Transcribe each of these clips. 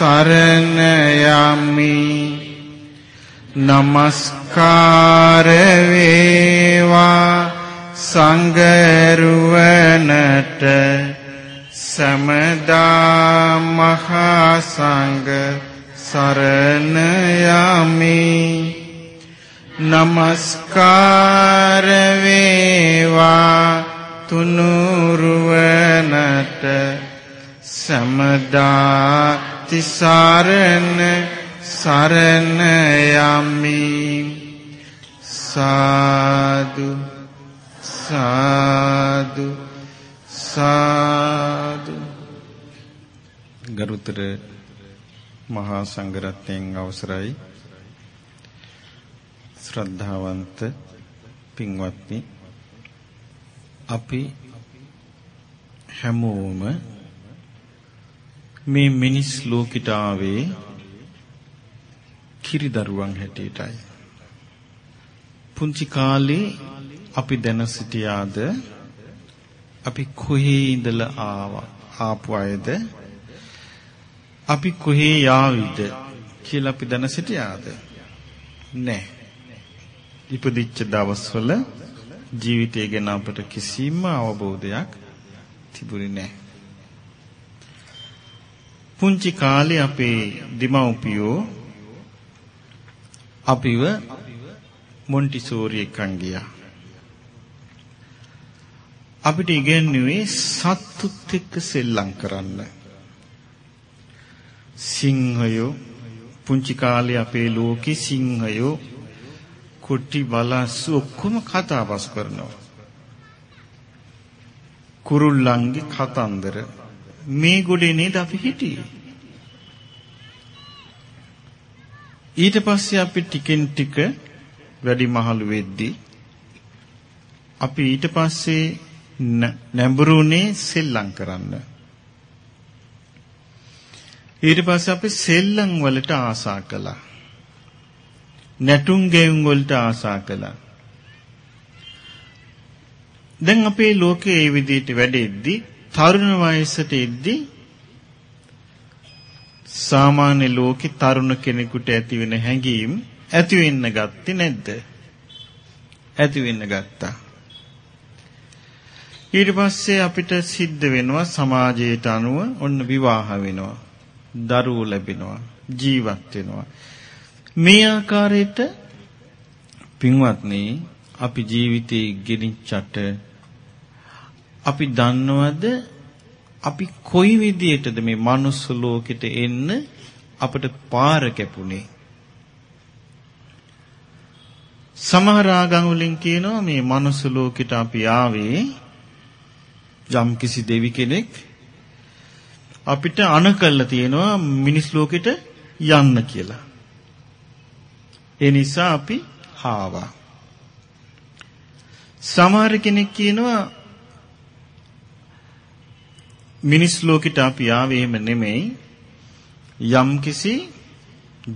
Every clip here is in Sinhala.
සරණ යමි නමස්කාර වේවා සංගරුවනට සමදා මහා සංඝ සරණ යමි නමස්කාර වේවා තුනුරුවනට සමදා තිසරණ සරණ යමි. සාදු සාදු සාදු. ගරුතර මහා සංඝරත්නයන් අවසරයි. ශ්‍රද්ධාවන්ත පින්වත්නි අපි හැමෝම මේ මිනිස් ලෝකිට ආවේ කිරිදරුවන් හැටියටයි. පුංචි කාලේ අපි දැන සිටියාද අපි කොහේ ඉඳලා ආවා ආපු අයද අපි කොහේ යාවිද කියලා අපි දැන සිටියාද නැහැ. ඉපදිච්ච දවස්වල ජීවිතය ගැන අපට කිසිම අවබෝධයක් තිබුණේ නැහැ. පුංචි කාලේ අපේ දෙමව්පියෝ අපිව මොන්ටිසෝරි එකන් ගියා. අපිට ඉගෙනුවේ සත්තුත් එක්ක සෙල්ලම් කරන්න. සිංහයෝ පුංචි කාලේ අපේ ලෝකේ සිංහයෝ කුටි බලස්සු ඔක්කොම කතා බස් කරනවා. කුරුල්ලන්ගේ කතන්දර මේ ගොඩේ නේද අපි හිටියේ. ඊට පස්සේ අපි ටිකෙන් ටික වැඩි මහලු වෙද්දී අපි ඊට පස්සේ නැඹුරුනේ සෙල්ලම් කරන්න. ඊට පස්සේ අපි සෙල්ලම් වලට ආසා කළා. නැටුම් ගෙවුම් වලට ආසා කළා. දැන් අපේ ලෝකයේ මේ විදිහට වැඩෙද්දි තරුණ වයසට එද්දි සාමාන්‍ය ලෝකේ තරුණ කෙනෙකුට ඇති වෙන හැඟීම් ඇති වෙන්න ගත්තේ නැද්ද? ඇති වෙන්න ගත්තා. ඊට පස්සේ අපිට සිද්ධ වෙනවා සමාජයට අනුව ඔන්න විවාහ වෙනවා. දරුවෝ ලැබෙනවා. ජීවත් වෙනවා. මේ ආකාරයට පින්වත්නි අපි ජීවිතේ ගෙනිච්චට අපි දන්නවද අපි කොයි විදියටද මේ manuss ලෝකෙට එන්න අපට පාර කැපුණේ සමහර ආගම් වලින් කියනවා මේ manuss ලෝකෙට අපි ආවේ යම් කිසි දෙවි කෙනෙක් අපිට අණ කළා තියෙනවා මිනිස් ලෝකෙට යන්න කියලා. ඒ නිසා අපි ආවා. සමහර කෙනෙක් කියනවා මිනිස් ලෝකෙට අපි ආවේ එහෙම නෙමෙයි යම්කිසි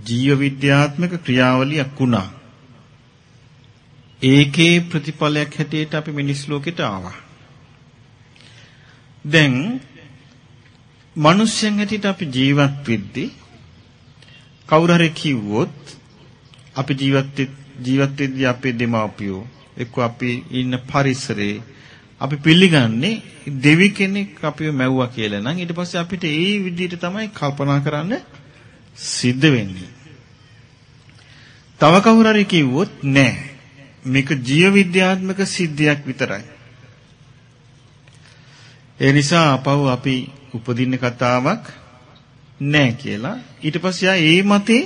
ජීව විද්‍යාත්මක ක්‍රියාවලියක් වුණා. ඒකේ ප්‍රතිඵලයක් හැටියට අපි මිනිස් ලෝකෙට ආවා. දැන් මිනිස්යන් හැටියට අපි ජීවත් වෙද්දී කවුරු හරි කිව්වොත් අපි ජීවත් ජීවත් වෙද්දී අපේ දෙමාපියෝ එක්ක අපි ඉන්න පරිසරේ අපි පිළිගන්නේ දෙවි කෙනෙක් අපිව මැව්වා කියලා නම් ඊට පස්සේ අපිට ඒ විදිහට තමයි කල්පනා කරන්න සිද්ධ වෙන්නේ. තව කවුරු හරි කිව්වොත් නෑ. මේක ජීව විද්‍යාත්මක සිද්ධියක් විතරයි. ඒ නිසා අපව අපි උපදින්න කතාවක් නෑ කියලා ඊට පස්සේ ආ ඒ මතේ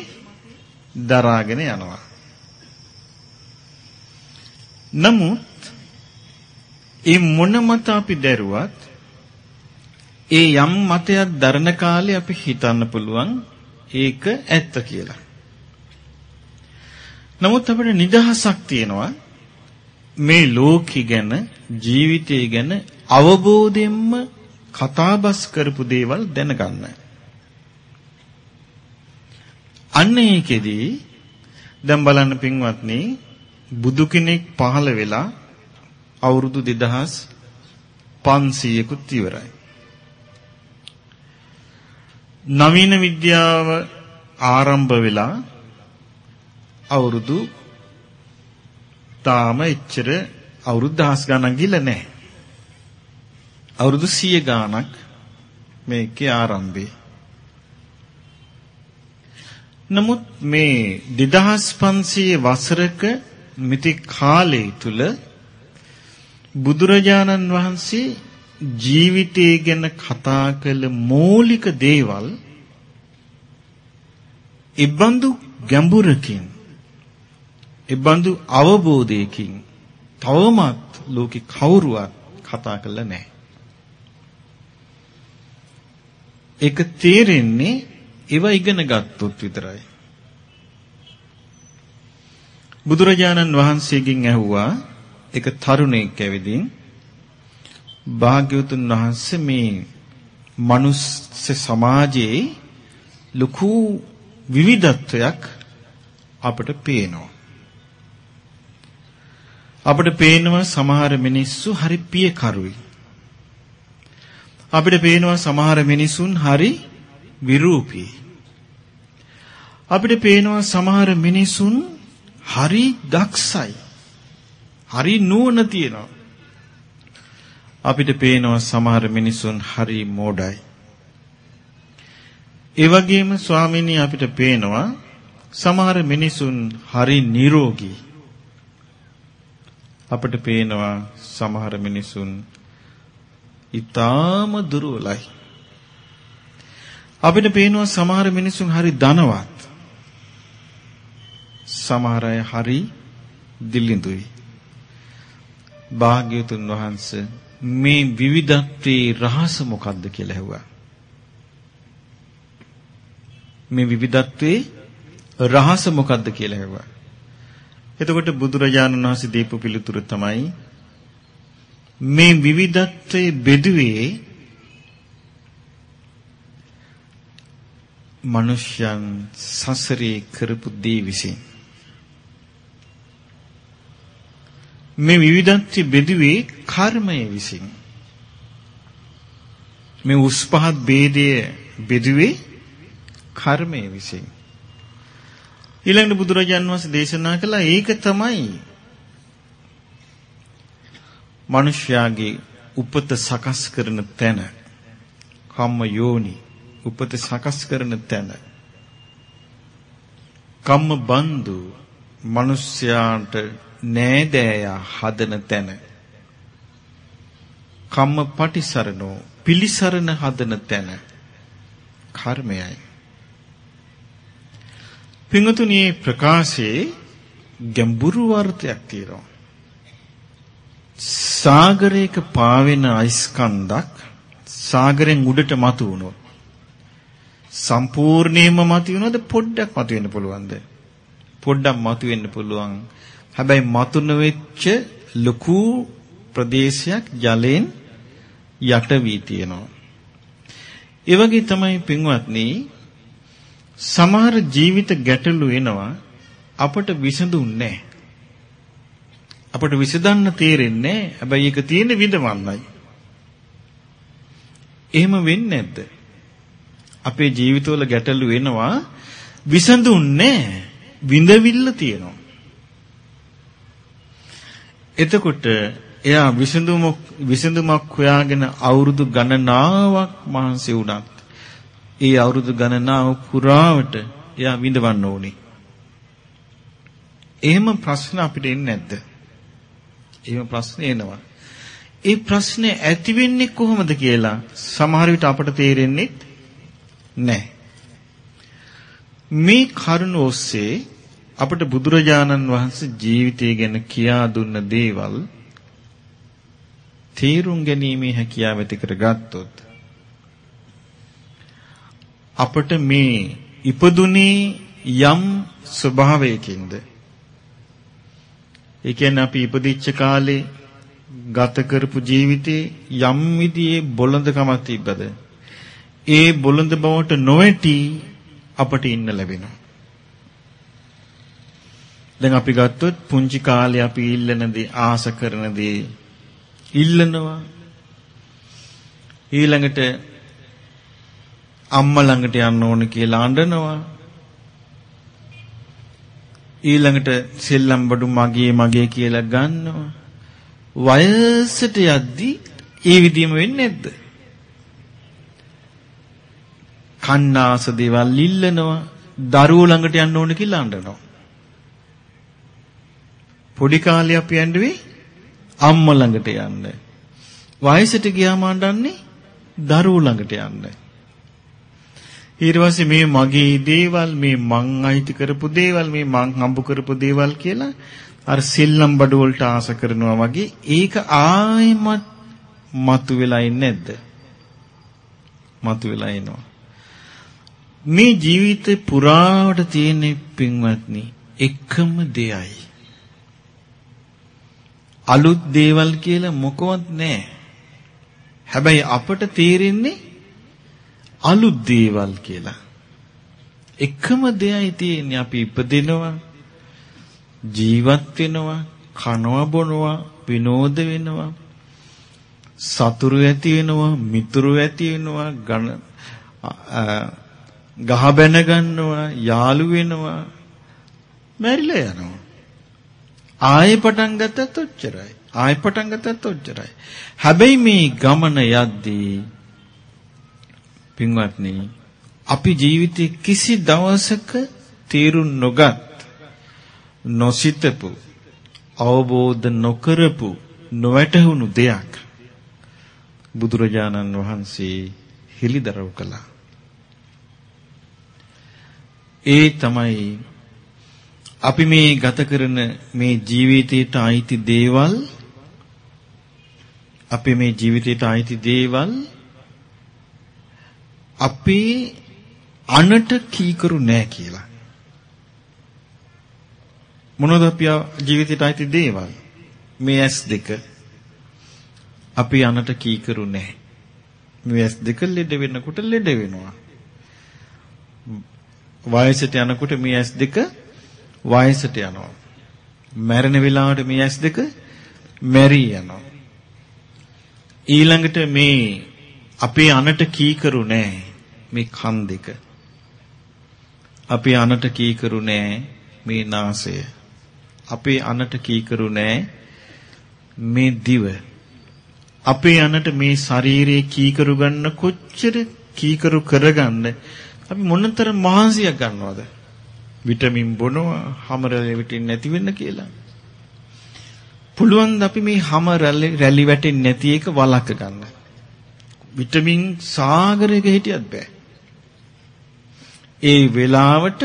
දරාගෙන යනවා. නමුත් ඒ මොන මත අපි දැරුවත් ඒ යම් මතයක් දරන කාලේ අපි හිතන්න පුළුවන් ඒක ඇත්ත කියලා. නමුත් අපිට නිදහසක් තියෙනවා මේ ලෝකي ගැන ජීවිතය ගැන අවබෝධයෙන්ම කතාබස් කරපු දේවල් දැනගන්න. අන්න ඒකෙදී දැන් බලන්න පින්වත්නි බුදු කෙනෙක් පහළ වෙලා අවුරුදු 2500කුත් ඉවරයි. නවීන විද්‍යාව ආරම්භ වෙලා අවුරුදු තාම එච්චර අවුරුදු දහස් ගණන් ගිහලා නැහැ. අවුරුදු 100 ගාණක් මේකේ ආරම්භය. නමුත් මේ 2500 වසරක මිති කාලය තුල බුදුරජාණන් වහන්සේ ජීවිතය ගැන කතා කළ මූලික දේවල් ඉබ්බන්දු ගැඹුරකින් ඉබ්බන්දු අවබෝධයකින් තවමත් ලෝකේ කවුරුවත් කතා කළා නැහැ. ඒක තේරෙන්නේ ඒව ඉගෙන ගත්තොත් විතරයි. බුදුරජාණන් වහන්සේගෙන් ඇහුවා එක තරුණයෙක් ඇවිදින් භාග්‍යවතුන් වහන්සේ මේ මනුස්ස සමාජයේ ලොකු විවිධත්වයක් අපට පේනවා. අපිට පේනවා සමහර මිනිස්සු හරි පියකරුයි. අපිට පේනවා සමහර මිනිසුන් හරි විරූපී. අපිට පේනවා සමහර මිනිසුන් හරි දක්ෂයි. හරි නුවණ තියෙනවා. අපිට පේනවා සමහර මිනිසුන් හරි මෝඩයි. ඒ වගේම ස්වාමීනි අපිට පේනවා සමහර මිනිසුන් හරි නිරෝගී. අපිට පේනවා සමහර මිනිසුන් ඊටාම දුර්වලයි. අපිට පේනවා සමහර මිනිසුන් හරි ධනවත්. සමහර අය හරි දිලිඳුයි. භාග්‍යවතුන් වහන්සේ මේ විවිධත්වයේ රහස මොකක්ද කියලා ඇහුවා. මේ විවිධත්වයේ රහස මොකක්ද කියලා ඇහුවා. එතකොට බුදුරජාණන් වහන්සේ දීපු පිළිතුර තමයි මේ විවිධත්වයේ බෙදුවේ මිනිස්යන් සසරේ කරපු දේ විසින් මේ විවිධත්වයේ බෙදුවේ කර්මය විසින්. මේ උස් පහත් ભેදයේ බෙදුවේ කර්මය විසින්. ඊළඟට බුදුරජාන් වහන්සේ දේශනා කළා ඒක තමයි මිනිස්යාගේ උපත සකස් කරන තැන. කම්ම යෝනි උපත සකස් කරන තැන. කම්ම බන්දු මිනිස්යාට නෑදෑයා හදන තැන කම්ම පටිසරණෝ පිලිසරණ හදන තැන කර්මයයි පින්තුණී ප්‍රකාශයේ ගැඹුරු අර්ථයක් තියෙනවා. සාගරයක පාවෙන අයිස්කන්ධක් සාගරෙන් උඩට මතු වුණොත් සම්පූර්ණයෙන්ම මතු වෙනවද පොඩ්ඩක් මතු වෙන්න පුළුවන්ද? පොඩ්ඩක් මතු වෙන්න පුළුවන්. හැබැයි මතු නොවෙච්ච ලොකු ප්‍රදේශයක් ජලයෙන් යට වී තියෙනවා. ඒ වගේ තමයි පින්වත්නි සමහර ජීවිත ගැටලු එනවා අපට විසඳුන්නේ අපට විසඳන්න තේරෙන්නේ හැබැයි ඒක තියෙන විදවන්නයි. එහෙම වෙන්නේ නැද්ද? අපේ ජීවිතවල ගැටලු එනවා විසඳුන්නේ විඳවිල්ල තියෙනවා. එතකොට එයා විසඳුමක් විසඳුමක් හොයාගෙන අවුරුදු ගණනාවක් මහන්සි වුණත් ඒ අවුරුදු ගණනාව පුරාවට එයා විඳවන්න ඕනේ. එහෙම ප්‍රශ්න අපිට එන්නේ නැද්ද? එහෙම ප්‍රශ්න එනවා. ඒ ප්‍රශ්නේ ඇති වෙන්නේ කොහොමද කියලා සමහර විට අපට තේරෙන්නේ නැහැ. මේ කරුණ ඔස්සේ අපට බුදුරජාණන් වහන්සේ ජීවිතය ගැන කියා දුන්න දේවල් තේරුම් ගැනීමේ හැකියාව ඇති කරගත්තොත් අපට මේ ඉපදුනේ යම් ස්වභාවයකින්ද ඒ කියන්නේ අපි ඉපදිච්ච කාලේ ගත කරපු ජීවිතේ යම් විදිහේ බොළඳකමක් තිබ්බද ඒ බොළඳ බවට නොවැටි අපට ඉන්න ලැබෙනවා. දැන් අපි ගත්තොත් පුංචි කාලේ අපි ඉල්ලන දේ ආස කරන දේ ඉල්ලනවා. ඊළඟට අම්මා ළඟට යන්න ඕන කියලා අඬනවා. ඊළඟට සෙල්ලම් බඩු මගේ මගේ කියලා ගන්නවා. වයසට යද්දී ඒ විදිහම වෙන්නේ නැද්ද? කන්නාස දේවල් ඉල්ලනවා දරුවෝ ළඟට යන්න ඕන කියලා අඬනවා. පොඩි කාලේ අපි යන්නේ අම්මා ළඟට යන්න. වයසට ගියාම අඬන්නේ දරුවෝ ළඟට යන්න. ඊට පස්සේ මේ මගේ දේවල් මේ මං අයිති කරපු දේවල් මේ මං හම්බ කරපු දේවල් කියලා අර සෙල්ලම් බඩු වලට ආස කරනවා වගේ ඒක ආයෙමත් මතු වෙලා ඉන්නේ නැද්ද? මතු වෙලා එනවා. මේ ජීවිතේ පුරාවට තියෙන පින්වත්නි එකම දෙයයි. අලුත් දේවල් කියලා මොකවත් නැහැ. හැබැයි අපට තේරෙන්නේ අලුත් දේවල් කියලා. එකම දෙයයි තියෙන්නේ අපි ඉපදිනවා ජීවත් වෙනවා කනවා බොනවා විනෝද වෙනවා සතුරු ඇති වෙනවා මිතුරු ඇති වෙනවා ගණ ගහ බැන ගන්නවා යාළු වෙනවා මැරිලා යනවා ආයෙ පටන් ගත්තත් ඔච්චරයි. ආයෙ පටන් ගත්තත් ඔච්චරයි. හැබැයි මේ ගමන යද්දී පින්වත්නි අපි ජීවිතේ කිසි දවසක තීරුම් නොගත් නොසිතපු අවබෝධ නොකරපු නොවැටහුණු දෙයක් බුදුරජාණන් වහන්සේ හෙළිදරව් කළා. ඒ තමයි අපි මේ ගත කරන මේ ජීවිතයට අයිති දේවල් අපි මේ ජීවිතයට අයිති දේවල් අපේ අනට කීකරු නෑ කියලා. මොනවද අපි ජීවිතයට අයිති දේවල්? මේ S2 අපි අනට කීකරු නෑ. මේ S2 ලෙඩ වෙනකොට ලෙඩ වෙනවා. වයසට යනකොට මේ S2 වයසට යනවා. මැරෙන වෙලාවට මේ ඇස් දෙක මැරී යනවා. ඊළඟට මේ අපේ අනට කීකරු නෑ මේ කන් දෙක. අපේ අනට කීකරු නෑ මේ නාසය. අපේ අනට කීකරු නෑ මේ දිව. අපේ අනට මේ ශරීරයේ කීකරු ගන්න කොච්චර කීකරු කරගන්න අපි මොනතරම් මහන්සියක් ගන්නවද? විටමින් බොනවා හැම රැලි වැටෙන්නේ නැති වෙන්න කියලා. පුළුවන් ද අපි මේ හැම රැලි වැටෙන්නේ නැති එක වළක්ව ගන්න. විටමින් සාගරයක හිටියත් බෑ. ඒ වෙලාවට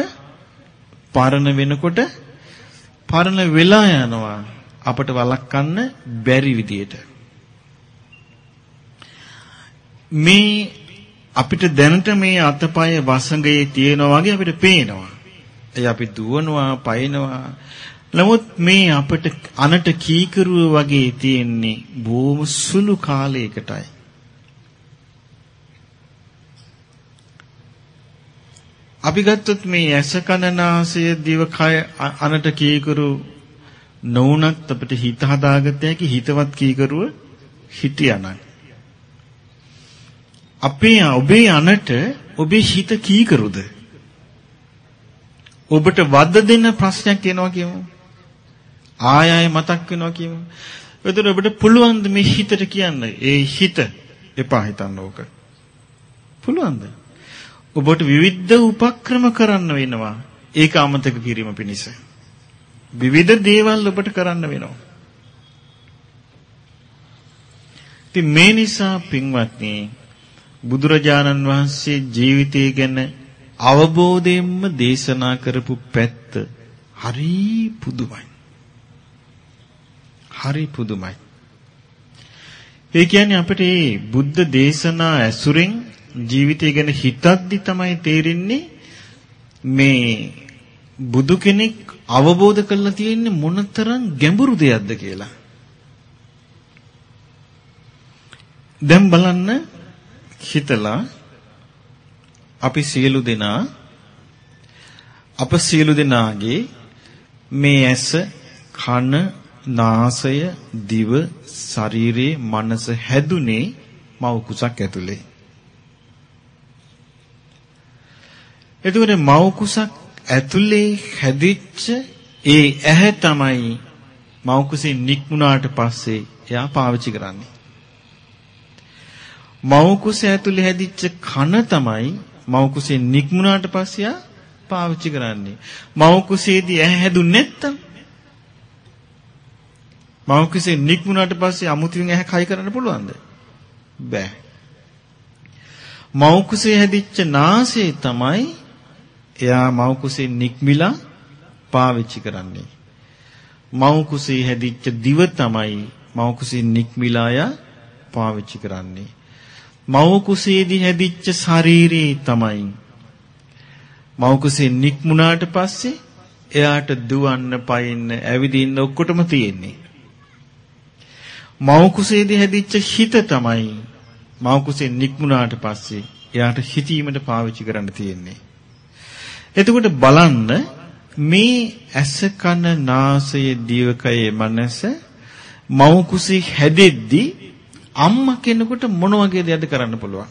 පරණ වෙනකොට පරණ වෙලා යනවා අපට වළක්වන්න බැරි විදියට. මේ අපිට දැනට මේ අතපය වසඟයේ තියෙනවා වගේ අපිට පේනවා. ඒ අපි දුවනවා, පයින්නවා. නමුත් මේ අපිට අනට කීකරුව වගේ තියෙන්නේ බොහොම සුළු කාලයකටයි. අපි ගත්තොත් මේ ඇස කන නාසය දිව කය අනට කීකරු නොවුනත් අපිට හිත හදාගත හැකි හිතවත් කීකරුව හිටියානම් අපේ ඔබේ අනට ඔබේ හිත කීකරුද ඔබට වද දෙන ප්‍රශ්නයක් එනවා කියමු. ආය ආය මතක් වෙනවා කියමු. එතකොට ඔබට පුළුවන් ද මේ හිතට කියන්න ඒ හිත එපා හිතන්න ඕක. පුළුවන්ද? ඔබට විවිධ උපක්‍රම කරන්න වෙනවා. ඒක අමතක කිරීම පිණිස. විවිධ දේවල් ඔබට කරන්න වෙනවා. ඉතින් මේ නිසා පින්වත්නි බුදුරජාණන් වහන්සේ ජීවිතය ගැන අවබෝධයෙන්ම දේශනා කරපු පැත්ත හරි පුදුමයි. හරි පුදුමයි. ඒ කියන්නේ අපිට මේ බුද්ධ දේශනා ඇසුරෙන් ජීවිතය ගැන හිතද්දි තමයි තේරෙන්නේ මේ බුදු කෙනෙක් අවබෝධ කරලා තියෙන්නේ මොනතරම් ගැඹුරු දෙයක්ද කියලා. දැන් බලන්න හිතලා අපි සියලු දෙනා අප සියලු දෙනාගේ මේ ඇස කන නාසය දිව ශරීරේ මනස හැදුනේ මව කුසක් ඇතුලේ. එතකොට මව කුසක් ඇතුලේ හැදිච්ච ඒ ඇහැ තමයි මව කුසේ නික්මුණාට පස්සේ එයා පාවිච්චි කරන්නේ. මව කුස ඇතුලේ හැදිච්ච කන තමයි මව කුසේ නික්මුණාට පස්සේ පාවිච්චි කරන්නේ. මව කුසේදී ඇහැ හැදුන්නේ නැත්තම් මව කුසේ නික්මුණාට පස්සේ අමුතුවෙන් ඇහැ කයි කරන්න පුළුවන්ද? බෑ. මව කුසේ හැදිච්ච නාසය තමයි එයා මව කුසේ නික්මිලා පාවිච්චි කරන්නේ. මව කුසේ හැදිච්ච දිව තමයි මව කුසේ නික්මිලා පාවිච්චි කරන්නේ. මව කුසේදී හැදිච්ච ශරීරේ තමයි මව කුසේ නික්මුණාට පස්සේ එයාට දුවන්න, පයින්න, ඇවිදින්න ඔක්කොටම තියෙන්නේ. මව කුසේදී හැදිච්ච හිත තමයි මව කුසේ නික්මුණාට පස්සේ එයාට හිතීමට පාවිච්චි කරන්න තියෙන්නේ. එතකොට බලන්න මේ ඇස කන නාසය දිවකය මනස මව කුසේ හැදෙද්දී අම්මා කෙනෙකුට මොන වගේ දෙයක්ද කරන්න පුළුවන්?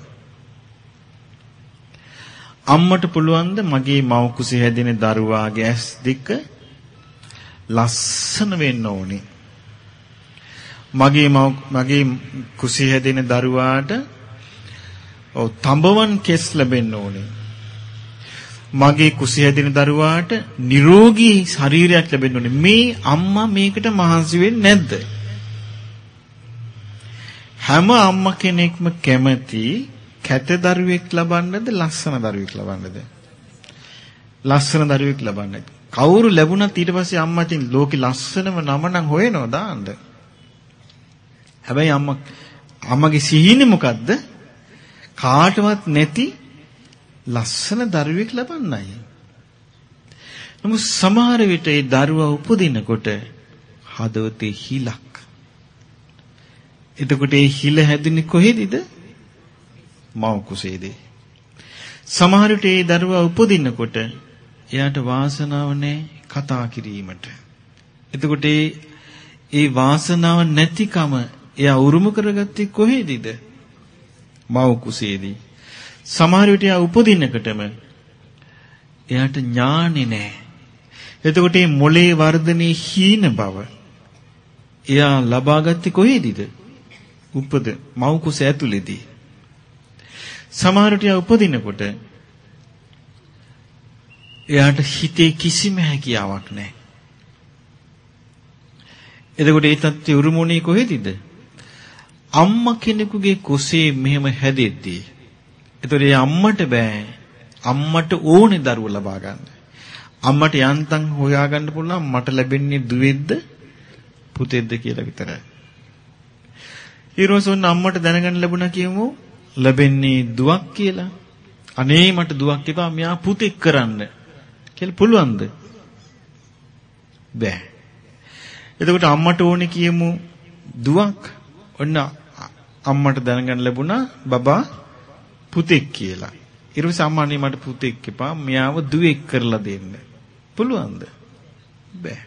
අම්මට පුළුවන්ද මගේ මව කුසේ හැදෙන දරුවාගේ ඇස් දෙක ලස්සන වෙන්න ඕනේ. මගේ මව මගේ කුසේ හැදෙන දරුවාට ඔව් තඹවන් කෙස් ලැබෙන්න ඕනේ. මගේ කුසේ හැදෙන දරුවාට නිරෝගී ශරීරයක් ලැබෙන්න ඕනේ. මේ අම්මා මේකට මහන්සි වෙන්නේ නැද්ද? හැම අම්මා කෙනෙක්ම කැමති කැත දරුවෙක් ලබන්නද ලස්සන දරුවෙක් ලබන්නද? ලස්සන දරුවෙක් ලබන්න. කවුරු ලැබුණත් ඊට පස්සේ අම්මා තින් ලෝකෙ ලස්සනම නම නම් හොයනවා දාන්න. හැබැයි අම්මා අම්මගේ සිහිනේ මොකද්ද? කාටවත් නැති ලස්සන දරුවෙක් ලබන්නයි. නමුත් සමහර විට ඒ දරුවා උපදිනකොට හදවතේ හිලක් එතකොට ඒ හිල හැදුනේ කොහෙදද? මව කුසේදී. සමහර විට ඒ දරුවා උපදිනකොට එයාට වාසනාව නැහැ කතා කිරීමට. එතකොට ඒ වාසනාව නැතිකම එයා උරුම කරගත්තේ කොහෙදද? මව කුසේදී. සමහර විට එයා උපදිනකොටම එයාට ඥානෙ නැහැ. එතකොට මේ මොලේ වර්ධනයේ හීන බව එයා ලබාගත්තේ කොහේදීද? උපද මව් කුස ඇතුලේදී සමහරට උපදිනකොට එයාට හිතේ කිසිම හැකියාවක් නැහැ. එතකොට ඒ தත්ත්වය උරුමුණේ කොහෙදද? අම්මා කෙනෙකුගේ කුසේ මෙහෙම හැදෙද්දී. එතකොට ඒ අම්මට බෑ අම්මට ඕනේ දරුව ලබා ගන්න. අම්මට යන්තම් හොයාගන්න පුළුවන් මට ලැබෙන්නේ දුවේද්ද පුතේද්ද කියලා විතරයි. ඊරොසොන් අම්මට දැනගන්න ලැබුණා කියමු ලැබෙන්නේ දුවක් කියලා. අනේ මට දුවක් එපා මෙයා පුතෙක් කරන්න කියලා පුළුවන්ද? බෑ. එතකොට අම්මට ඕනේ කියමු දුවක්. ඔන්න අම්මට දැනගන්න ලැබුණා බබා පුතෙක් කියලා. ඊට පස්සේ අම්මා අනේ මට පුතෙක් එපා මෙයාව දුවෙක් කරලා දෙන්න. පුළුවන්ද? බෑ.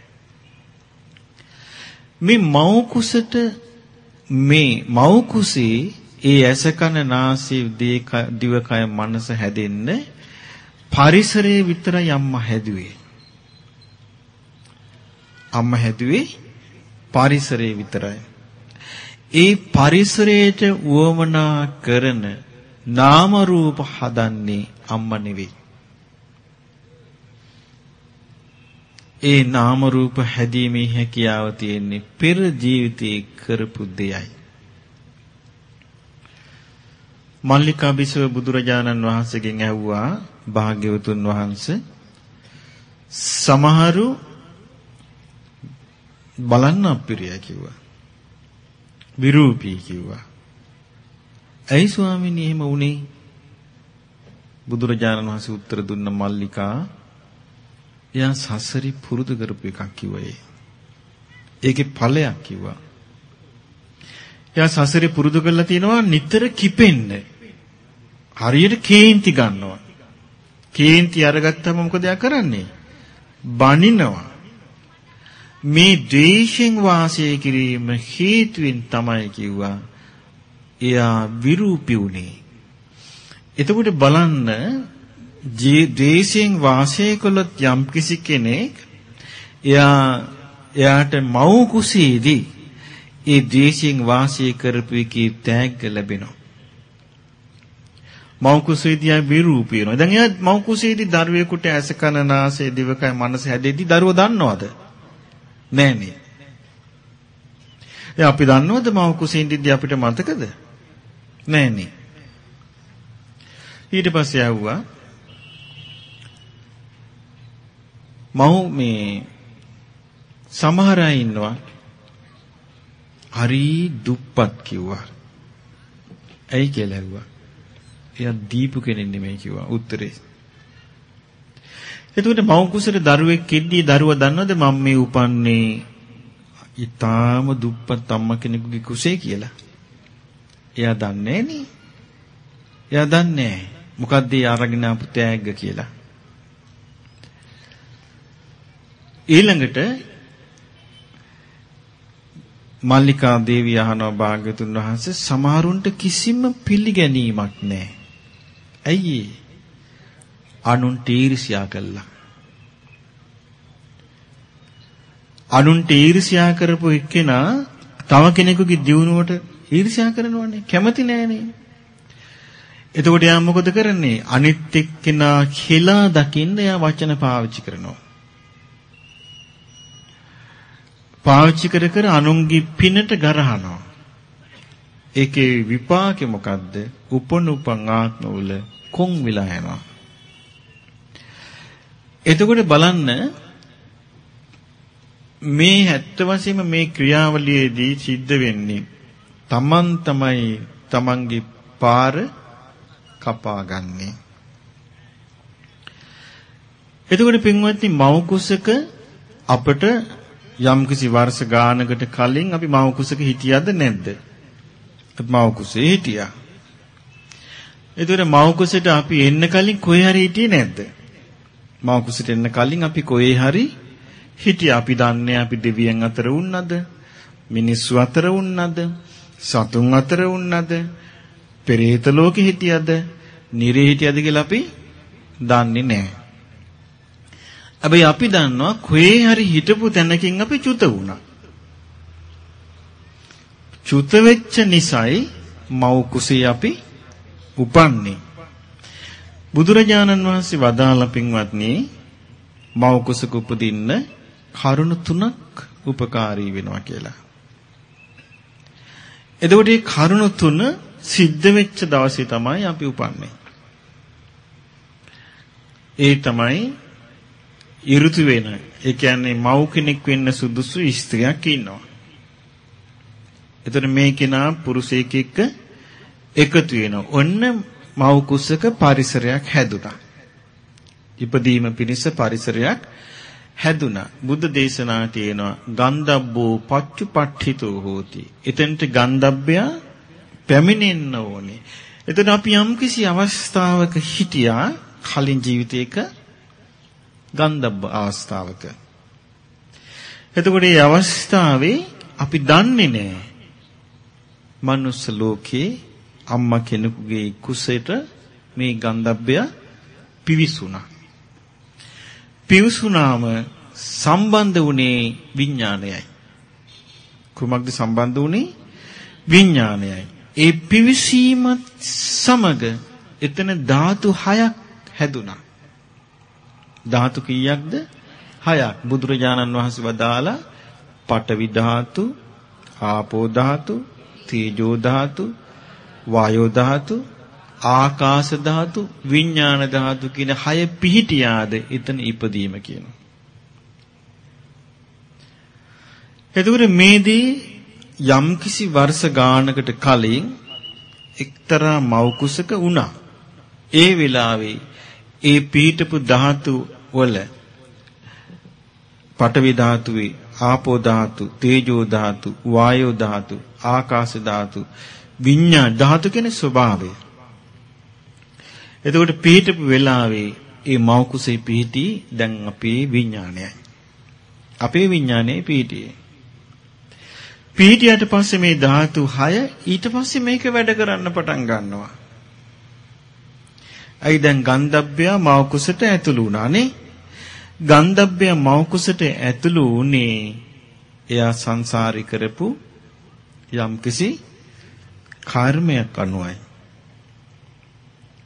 මේ මව් කුසට මේ මව් කුසේ ඒ ඇස කන නාසය දිවකය මනස හැදෙන්න පරිසරයේ විතරයි අම්මා හැදුවේ. අම්මා හැදුවේ පරිසරයේ විතරයි. ඒ පරිසරයට උවමනා කරන නාම රූප හදන්නේ අම්මා නෙවෙයි. ඒ නාම රූප හැදීමේ හැකියාව තියෙන්නේ පෙර ජීවිතේ කරපු දෙයයි. මල්ලිකා බිසව බුදුරජාණන් වහන්සේගෙන් ඇහුවා භාග්‍යවතුන් වහන්සේ සමහරු බලන්න අපිරිය කිව්වා. විරූපී කිව්වා. ඇයි ස්වාමීනි එහෙම වුනේ? බුදුරජාණන් වහන්සේ උත්තර දුන්න මල්ලිකා එයා සසරි පුරුදු කරපු එකක් කිව්වා ඒ. ඒකේ ඵලයක් කිව්වා. එයා සසරේ පුරුදු කරලා තිනවා නිතර කිපෙන්න. හරියට කේන්ති ගන්නවා. කේන්ති අරගත්තම මොකද එයා කරන්නේ? බනිනවා. මේ ද්වේෂෙන් වාසය කිරීම හේතුවෙන් තමයි කිව්වා. එයා විරූපී උනේ. එතකොට බලන්න ද්වේෂයෙන් වාසය කළොත් යම් කිසි කෙනෙක් එයා එයාට මව් කුසීදී ඒ ද්වේෂයෙන් වාසය කරපු එකේ තෑග්ග ලැබෙනවා. මව් කුසීදී විරූපී වෙනවා. දැන් එයා මව් කුසීදී දරුවෙකුට ඇස කන නාසය දිවකය මනස හැදෙද්දි දරුව දන්නවද? නෑනේ. ඒ අපි දන්නවද මව් කුසීදී අපිට මතකද? නෑනේ. ඊට පස්සේ ආවුවා මව් මේ සමහර අය ඉන්නවා හරි දුප්පත් කිව්වා. ඇයි කියලා ඇහුවා. එයා දීපු කෙනෙක් නෙමෙයි කිව්වා උත්තරේ. එතකොට මව් කුසට දරුවෙක් කිද්දී දරුවා දන්නවද මම මේ උපන්නේ ඊටාම දුප්පත් අම්මා කෙනෙකුගේ කුසේ කියලා? එයා දන්නේ නේ. එයා දන්නේ මොකද්ද ඒ අරගෙන ආපු තෑග්ග කියලා. ඊළඟට මල්ලිකා දේවිය අහනවා භාග්‍යතුන් වහන්සේ සමහරුන්ට කිසිම පිළිගැනීමක් නැහැ. ඇයි අනුන්ට ඊර්ෂ්‍යා කළා. අනුන්ට ඊර්ෂ්‍යා කරපු එක්කෙනා තව කෙනෙකුගේ දියුණුවට ඊර්ෂ්‍යා කරනවනේ කැමති නෑනේ. එතකොට යා මොකද කරන්නේ? අනිත් එක්කෙනා කියලා දකින්න යා වචන පාවිච්චි කරනවා. පාවිච්චි කර කර අනුන්ගේ පිනට ගරහනවා. ඒකේ විපාකේ මොකද්ද? උපන් උපන් ආත්මවල කොන් විලා යනවා. එතකොට බලන්න මේ ඇත්ත වශයෙන්ම මේ ක්‍රියාවලියේදී සිද්ධ වෙන්නේ තමන් තමයි තමන්ගේ පාර කපාගන්නේ. එතකොට පින්වත්නි මව් කුසක අපට යම්කිසි වර්ෂ ගානකට කලින් අපි මව කුසක හිටියද නැද්ද? මව කුසේ හිටියා. ඒතර මව කුසට අපි එන්න කලින් කොහේ හරි හිටියේ නැද්ද? මව කුසට එන්න කලින් අපි කොහේ හරි හිටියා. අපි දන්නේ අපි දෙවියන් අතර වුණාද? මිනිස්සු අතර වුණාද? සතුන් අතර වුණාද? පෙරේත ලෝකෙ හිටියද? නිරේ හිටියද කියලා අපි දන්නේ නැහැ. හැබැයි අපි දන්නවා කොහේ හරි හිටපු තැනකින් අපි චුත වුණා. චුත වෙච්ච නිසායි මව් කුසේ අපි උපන්නේ. බුදුරජාණන් වහන්සේ වදාළ පින්වත්නි මව් කුසක උපදින්න කරුණු තුනක් උපකාරී වෙනවා කියලා. එතකොට මේ කරුණු තුන සිද්ධ වෙච්ච දවසේ තමයි අපි උපන්නේ. ඒ තමයි ඍතු වෙන. ඒ කියන්නේ මව් කෙනෙක් වෙන්න සුදුසු ස්ත්‍රියක් ඉන්නවා. එතකොට මේ කෙනා පුරුෂයෙක් එක්ක එකතු වෙනවා. ඔන්න මව් කුසක පරිසරයක් හැදුනා. ඉපදීම පිණිස පරිසරයක් හැදුනා. බුද්ධ දේශනා තියෙනවා ගන්ධබ්බෝ පච්චුපට්ඨිතෝ හෝති. එතෙන්ට ගන්ධබ්බයා පැමිණෙන්න ඕනේ. එතන අපි යම්කිසි අවස්ථාවක හිටියා කලින් ජීවිතයක ගන්ධබ්බ අවස්ථාවක. එතකොට මේ අවස්ථාවේ අපි දන්නේ නැහැ. මනුස්ස ලෝකේ අම්මා කෙනෙකුගේ කුසෙට මේ ගන්ධබ්බය පිවිසුණා. පිවිසුනාම සම්බන්ධ වුණේ විඥානයයි. කුමක්ද සම්බන්ධ වුණේ? විඥානයයි. ඒ පිවිසීමත් සමග එතන ධාතු හයක් හැදුනා. ධාතු කීයක්ද? හයක්. බුදුරජාණන් වහන්සේ වදාලා පඨවි ධාතු, ආපෝ ධාතු, තේජෝ ධාතු, වායෝ ධාතු, ආකාශ ධාතු, විඥාන ධාතු කියන හය පිහිටියාද එතන ඉපදීම කියනවා. එතකොට මේදී යම්කිසි වර්ෂ ගානකට කලින් එක්තරා මව් කුසක වුණා. ඒ වෙලාවේ ඒ පීඨපු ධාතු වල පඨවි ධාතුවේ ආපෝ ධාතු, තේජෝ ධාතු, වායෝ ධාතු, ආකාශ ධාතු, විඤ්ඤාණ ධාතු කියන ස්වභාවය. එතකොට පිහිටපු වෙලාවේ ඒ මෞ කුසේ පිහිටි දැන් අපේ විඥානයයි. අපේ විඥානයේ පිහිටියේ. පිහිටියට පස්සේ මේ ධාතු 6 ඊට පස්සේ මේක වැඩ කරන්න පටන් ගන්නවා. අයි දැන් ගන්ධබ්බය මෞ කුසට ඇතුළු වුණානේ. ගන්ධබ්බය මෞ කුසට ඇතුළු වුණේ එයා සංසාරي කරපු යම්කිසි කර්මයක් අනුවයි.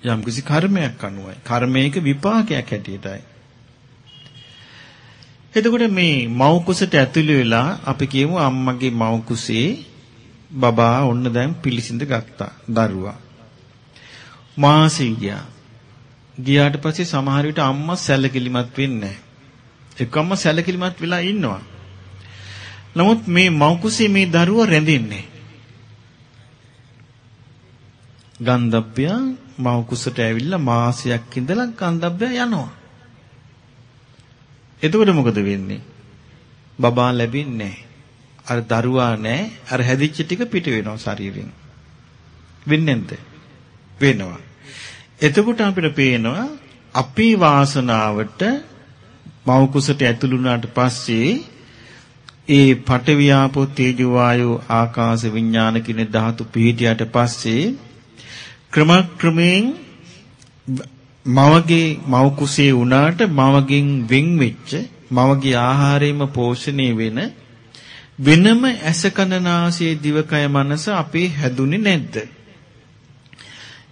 යම්කිසි කර්මයක් අනුවයි. කර්මයක විපාකයක් හැටියටයි. එතකොට මේ මව් කුසට ඇතුළු වෙලා අපි කියමු අම්මගේ මව් කුසේ බබා ඔන්න දැන් පිළිසිඳ ගත්තා දරුවා. මාසෙ ගියා. ගියාට පස්සේ සමහර විට අම්මා සැලකිලිමත් වෙන්නේ නැහැ. එක්කම සැලකිලිමත් වෙලා ඉන්නවා. නමුත් මේ මව් කුසේ මේ දරුවා රැඳෙන්නේ ගන්ධබ්බය මව කුසට ඇවිල්ලා මාසයක් ඉඳලා ගන්ධබ්බය යනවා. එතකොට මොකද වෙන්නේ? බබා ලැබෙන්නේ අර දරුවා නැහැ. අර හැදිච්ච ටික පිට වෙනවා ශරීරයෙන්. වෙන්නේ නැද්ද? වෙනවා. එතකොට අපිට පේනවා අපේ වාසනාවට මව කුසට ඇතුළු වුණාට පස්සේ ඒ පඨවියාපෝ තේජෝ වායෝ ආකාශ විඥාන කියන ධාතු පිහිටියට පස්සේ ක්‍රමක්‍රමයෙන් මවගේ මව කුසේ වුණාට මවගෙන් වෙන් වෙච්ච මවගේ ආහාරයෙන්ම පෝෂණය වෙන වෙනම ඇස කන නාසය දිවකය මනස අපේ හැදුනේ නැද්ද?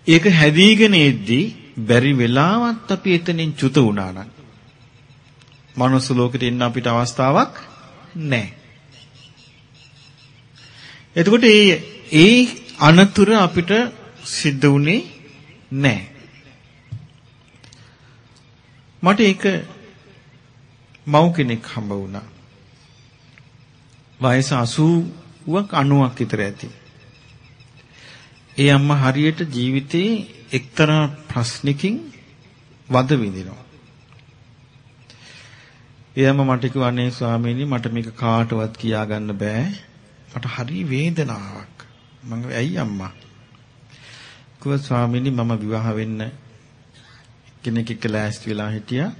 ඒක හැදීගෙන එද්දී බැරි වෙලාවත් අපි එතනින් චුත වුණා නම් මනුස්ස ලෝකෙට එන්න අපිට අවස්ථාවක් නැහැ. එතකොට ඒ ඒ අනතුරු අපිට සිද්ධ වුණේ නැහැ. මට ඒක මව් කෙනෙක් හම්බ වුණා. වයස 80ක් 90ක් විතර ඇති. ඒ අම්මා හරියට ජීවිතේ එක්තරා ප්‍රශ්නකින් වද විඳිනවා. එයම මට කිව්වා අනේ ස්වාමීනි මට මේක කාටවත් කියා ගන්න බෑ. මට හරි වේදනාවක්. මම ඇයි අම්මා? කිව්වා ස්වාමීනි මම විවාහ වෙන්න කෙනෙක් එක්ක ලෑස්ති වෙලා හිටියා.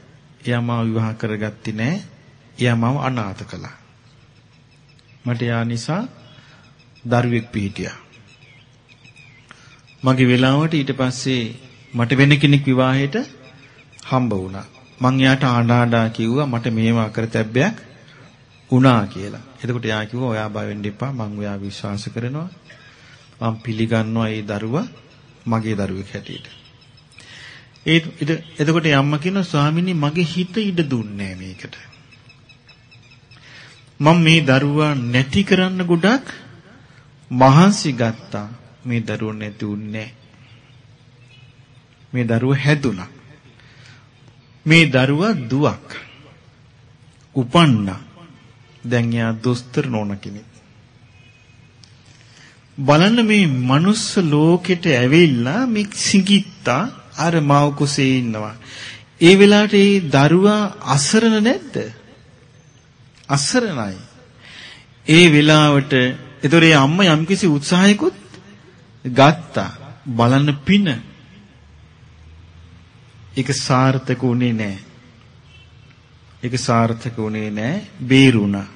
එයා මාව විවාහ කරගත්තේ නෑ. එයා මාව අනාථ කළා. මට යා නිසා දරුවෙක් පිහිටියා. මගේ වෙලාවට ඊට පස්සේ මට වෙන කෙනෙක් විවාහයට හම්බ වුණා. මං එයාට ආඩාඩා කිව්වා මට මේවා කරතැබ්බයක් වුණා කියලා. එතකොට එයා කිව්වා ඔයා බය වෙන්න එපා මං ඔයා විශ්වාස කරනවා. මං පිළිගන්නවා ඒ දරුවා මගේ දරුවෙක් හැටියට. ඒ එතකොට අම්මා කියනවා ස්වාමීනි මගේ හිත ඉඩ දුන්නේ මේකට. මම මේ දරුවා නැති කරන්න ගොඩක් මහන්සි ගත්තා. මේ දරුවා නැති උන්නේ මේ දරුවා හැදුනා. මේ දරුවා දුවක්. උපන්නා. දැන් යා දොස්තර නෝන කෙනෙක්. බලන්න මේ මනුස්ස ලෝකෙට ඇවිල්ලා මේ සිඟිත්තා අර මව කුසේ ඉන්නවා. ඒ වෙලාවට ඒ දරුවා අසරණ නැද්ද? අසරණයි. ඒ වෙලාවට ඒතොර ඒ අම්මා යම්කිසි උත්සාහයකුත් ගත්තා. බලන්න පින. ඒක සාර්ථක උනේ නැහැ. ඒක සාර්ථක උනේ නැහැ. බේරුණා.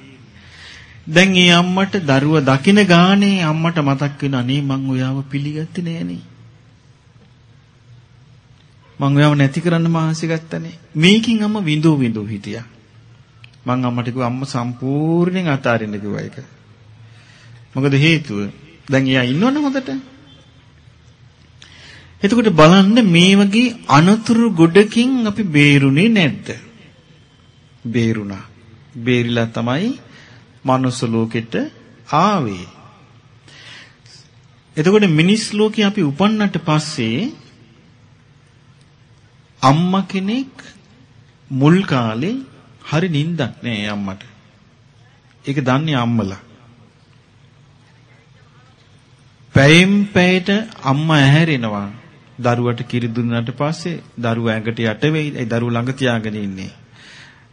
දැන් මේ අම්මට දරුව දකින ගානේ අම්මට මතක් වෙන අනේ මං ඔයාව පිළිගත්තේ නෑනේ. මං ඔයාව නැති කරන්න මහන්සි ගත්තනේ. මේකින් අම්ම විඳෝ විඳෝ හිටියා. මං අම්මට කිව්වා අම්ම සම්පූර්ණයෙන් අතාරින්න කිව්වා ඒක. මොකද හේතුව? දැන් එයා ඉන්නවනේ හොඳට. එතකොට බලන්න මේ වගේ අනතුරු ගොඩකින් අපි බේරුනේ නැද්ද? බේරුණා. බේරිලා තමයි මනුස්ස ලෝකෙට ආවේ. එතකොට මිනිස් ලෝකේ අපි උපන්නට පස්සේ අම්මා කෙනෙක් මුල් කාලේ හරි නිින්දක් නෑ අම්මට. ඒක දන්නේ අම්මලා. පැයෙන් පැයට අම්මා ඇහැරෙනවා. දරුවට කිරි දුන්නාට පස්සේ දරුවා ඇඟට යට වෙයි. ඒ දරුවා ළඟ තියාගෙන ඉන්නේ.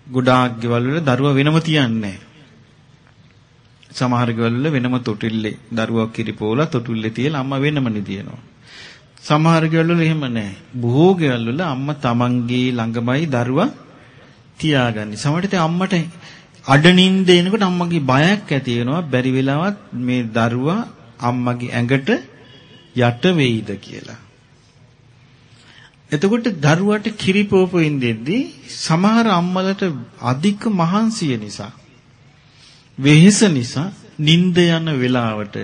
ගොඩාක් ගෙවල් වල දරුවා වෙනම තියන්නේ සමහර ගෙවල් වල වෙනම තොටිල්ලේ දරුවා කිරිපෝලා තොටිල්ලේ තියලා අම්මා වෙනමනේ දිනනවා. සමහර ගෙවල් වල එහෙම නැහැ. බොහෝ ගෙවල් වල අම්මා තමන්ගේ ළඟමයි දරුවා තියාගන්නේ. සමහරට අම්මට අඩනින්ද එනකොට අම්මගේ බයක් ඇති වෙනවා. බැරි වෙලාවත් මේ දරුවා අම්මගේ ඇඟට යට වෙයිද කියලා. එතකොට දරුවට කිරිපෝපෙන් දෙද්දී සමහර අම්මලට අධික මහන්සිය නිසා වෙහෙස නිසා නිින්ද යන වෙලාවට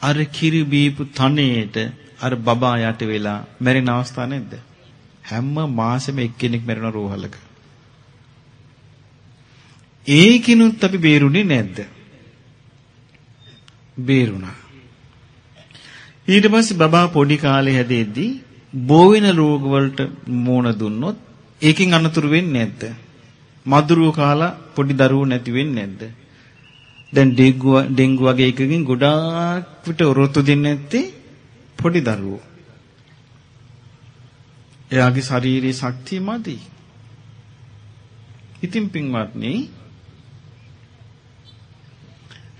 අර කිරි බීපු තනේට අර බබා යට වෙලා මැරෙන අවස්ථා නැද්ද? හැම මාසෙම එක්කෙනෙක් මැරෙන රෝහලක. ඒකිනුත් අපි බේරුනේ නැද්ද? බේරුණා. ඊට පස්සේ බබා පොඩි කාලේ හැදෙද්දී බෝ වෙන රෝග වලට මුණ දුන්නොත් ඒකෙන් අනතුරු වෙන්නේ නැද්ද? මදුරුව කාලා පොඩි දරුවෝ නැති වෙන්නේ නැද්ද? දැන් ඩෙන්ගු ඩෙන්ගු වගේ එකකින් ගොඩාක් විට ඔරොත්තු දෙන්නේ නැත්තේ පොඩි දරුවෝ. එයාගේ ශාරීරික ශක්තිය මදි. ඉතින් පින්වත්නි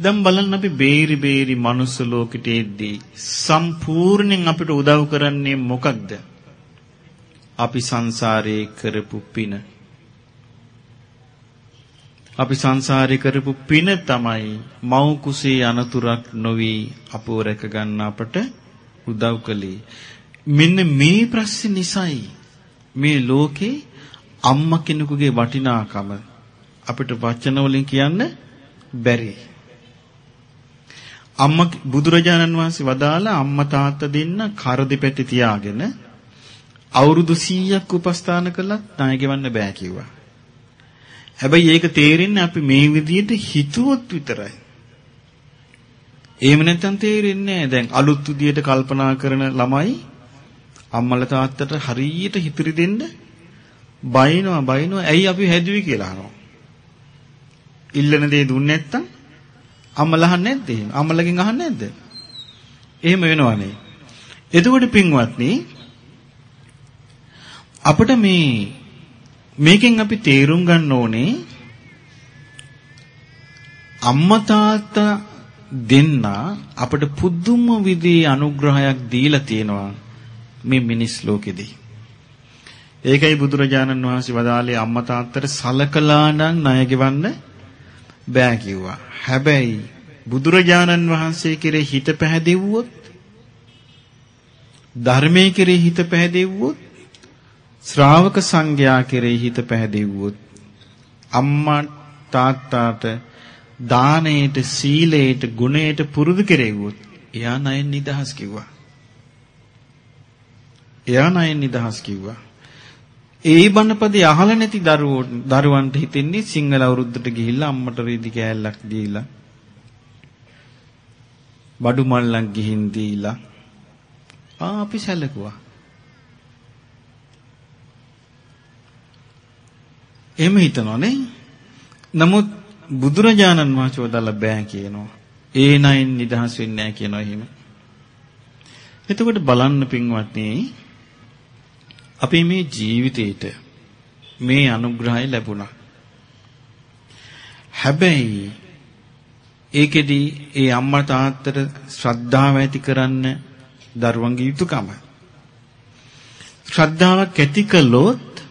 දැන් බලන්න අපි බේරි බේරි මනුස්ස ලෝකෙට එද්දී සම්පූර්ණයෙන් අපිට උදව් කරන්නේ මොකක්ද? අපි සංසාරේ කරපු පින. අපි සංසාරේ කරපු පින තමයි මව් කුසේ අනතුරක් නොවි අපව රැක ගන්න අපට උදව් කළේ. මෙන්න මේ ප්‍රශ්නේ නිසායි මේ ලෝකේ අම්මා කෙනෙකුගේ වටිනාකම අපිට වචන වලින් කියන්න බැරි. අම්මා බුදුරජාණන් වහන්සේ වදාලා අම්මා තාත්තා දෙන්න කර දෙපැත්තේ තියාගෙන අවුරුදු 100ක් උපස්ථාන කළත් ණය ගෙවන්න බෑ කිව්වා. හැබැයි ඒක තේරෙන්නේ අපි මේ විදිහට හිතුවොත් විතරයි. එහෙම නැත්නම් තේරෙන්නේ නැහැ. දැන් අලුත් විදියට කල්පනා කරන ළමයි අම්මලා තාත්තට හරියට හිතිරි දෙන්න බයිනවා බයිනවා ඇයි අපි හැදුවේ කියලා අහනවා. ඉල්ලන දේ දුන්නේ නැත්තම් අම්මලා අහන්නේ නැද්ද එහෙම? අම්මලගෙන් අහන්නේ නැද්ද? එහෙම වෙනවනේ. එතකොට පින්වත්නි අපිට මේ මේකෙන් අපි තේරුම් ගන්න ඕනේ අම්මා තාත්තා දෙන්න අපට පුදුම විදිහේ අනුග්‍රහයක් දීලා තියෙනවා මේ මිනිස් ලෝකෙදී. ඒකයි බුදුරජාණන් වහන්සේ වදාළේ අම්මා තාත්තට සලකලා නම් ණය ගෙවන්න බෑ කිව්වා. හැබැයි බුදුරජාණන් වහන්සේ කෙරේ හිත පැහැදෙව්වොත් ධර්මයේ කෙරේ හිත පැහැදෙව්වොත් ශ්‍රාවක සංඝයා කෙරෙහි හිත පැහැදෙව්වොත් අම්මා තාත්තාට දානයට සීලයට ගුණයට පුරුදු කෙරෙව්වොත් එයා ණයෙන් නිදහස් කිව්වා. එයා ණයෙන් නිදහස් කිව්වා. ඒ බණපදේ අහලා නැති දරුවෝ දරුවන්ට හිතෙන්නේ සිංහල අවුරුද්දට ගිහිල්ලා අම්මට රෙදි කෑල්ලක් දීලා බඩු මල්ලක් ගිහින් දීලා ආ අපි සැලකුවා. එහෙම හිතනවානේ. නමුත් බුදුරජාණන් වහන්සේ වදාලා බෑ කියනවා. ඒ නයින් නිදහස් වෙන්නේ නැහැ කියනවා එහෙම. එතකොට බලන්න පින්වත්නි අපි මේ ජීවිතේට මේ අනුග්‍රහය ලැබුණා. හැබැයි ඒකෙදි ඒ අම්මා තාත්තට ශ්‍රද්ධාව ඇති කරන්න දරුවන්ගේ යුතුයකම. ශ්‍රද්ධාවක් ඇති කළොත්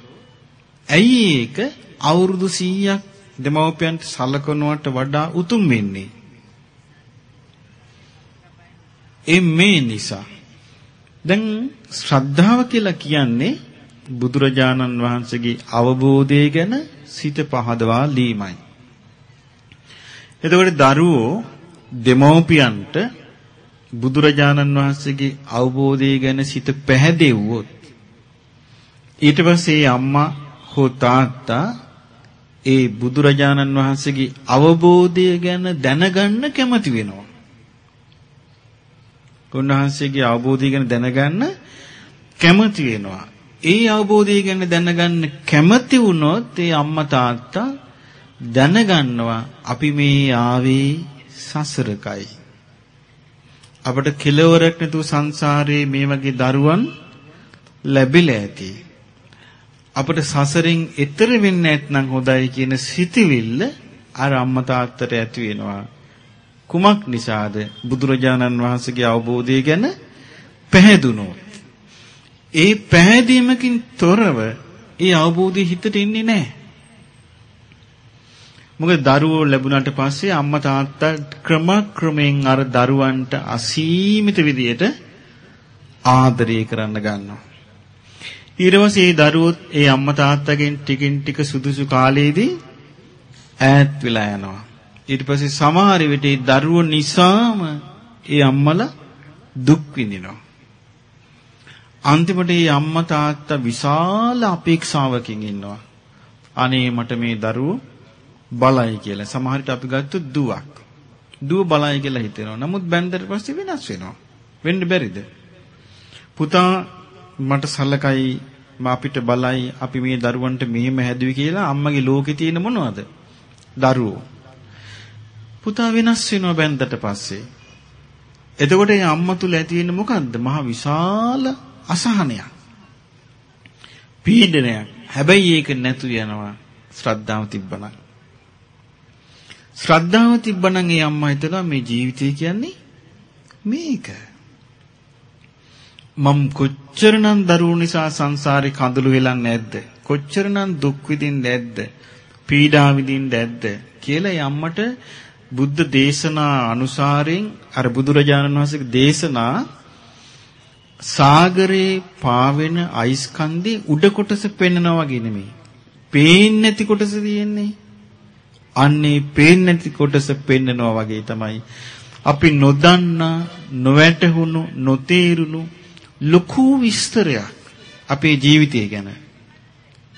ඇයි ඒක අවුරුදු 100ක් දෙමව්පියන්ට සලකනවට වඩා උතුම් වෙන්නේ? ඒ මේ නිසා දැන් ශ්‍රද්ධාව කියලා කියන්නේ බුදුරජාණන් වහන්සේගේ අවබෝධය ගැන සිත පහදවා ලීමයි. එතකොට දරුවෝ දෙමව්පියන්ට බුදුරජාණන් වහන්සේගේ අවබෝධය ගැන සිත පැහැදෙව්වොත් ඊට පස්සේ අම්මා හෝ තාත්තා ඒ බුදුරජාණන් වහන්සේගේ අවබෝධය ගැන දැනගන්න කැමති වෙනවා. උන්වහන්සේගේ අවබෝධය ගැන දැනගන්න කැමති වෙනවා. ඒ අවබෝධය ගැන දැනගන්න කැමති වුණොත් ඒ අම්මා තාත්තා දැනගන්නවා අපි මේ ආවේ සසරකයි. අපට කෙලවරක් නැතුව සංසාරේ මේ වගේ දරුවන් ලැබිලා ඇති. අපිට සසරෙන් එතර වෙන්නේ නැත්නම් හොඳයි කියන සිතවිල්ල අර අම්මා තාත්තට ඇති වෙනවා. කුමක් නිසාද? බුදුරජාණන් වහන්සේගේ අවබෝධය ගැන පැහැදුනොත්. ඒ පැහැදීමකින් තොරව ඒ අවබෝධය හිතට එන්නේ නැහැ. මොකද දරුවෝ ලැබුණාට පස්සේ අම්මා තාත්තා ක්‍රම ක්‍රමෙන් අර දරුවන්ට අසීමිත විදියට ආදරය කරන්න ගන්නවා. ඊට පස්සේ ඒ දරුවොත් ඒ අම්මා තාත්තගෙන් ටිකින් ටික සුදුසු කාලයේදී ඈත් වෙලා යනවා. ඊට පස්සේ සමහර විට ඒ දරුවෝ නිසාම ඒ අම්මලා දුක් විඳිනවා. අන්තිමට මේ අම්මා තාත්තා විශාල අපේක්ෂාවකින් ඉන්නවා. අනේ මට මේ දරුවෝ බලයි කියලා. සමහර විට අපි ගත්තොත් දුවක්. දුව බලයි කියලා හිතෙනවා. නමුත් බැන්දට පස්සේ වෙනස් වෙනවා. වෙන්න බැරිද? පුතා මට සලකයි අපිට බලයි අපි මේ දරුවන්ට මෙහෙම හැදුවේ කියලා අම්මගේ ලෝකේ තියෙන මොනවද? දරුවෝ. පුතා වෙනස් වෙනවා බැන්දට පස්සේ. එතකොට මේ අම්මා තුල ඇති වෙන්නේ මොකද්ද? මහ විශාල අසහනයක්. පීඩනයක්. හැබැයි ඒක නැතු යනවා ශ්‍රද්ධාව තිබ්බනම්. ශ්‍රද්ධාව තිබ්බනම් ඒ අම්මා හිතනවා මේ ජීවිතය කියන්නේ මේක. මම කොච්චරනම් දරුවෝ නිසා සංසාරේ කඳුළු වෙලන්නේ නැද්ද? කොච්චරනම් දුක් විඳින්නේ නැද්ද? පීඩා විඳින්නේ නැද්ද? කියලා ඒ අම්මට බුද්ධ දේශනා අනුසාරයෙන් අර බුදුරජාණන් වහන්සේගේ දේශනා සාගරේ පාවෙන අයිස් කන්දේ උඩ කොටස පෙන්නනවා වගේ නෙමෙයි. පේන්නේ නැති කොටස තියෙන්නේ. අන්නේ පේන්නේ නැති කොටස පෙන්නනවා වගේ තමයි අපි නොදන්නා නොවැටහුණු නොතේරුණු ලොකු විස්තරයක් අපේ ජීවිතය ගැන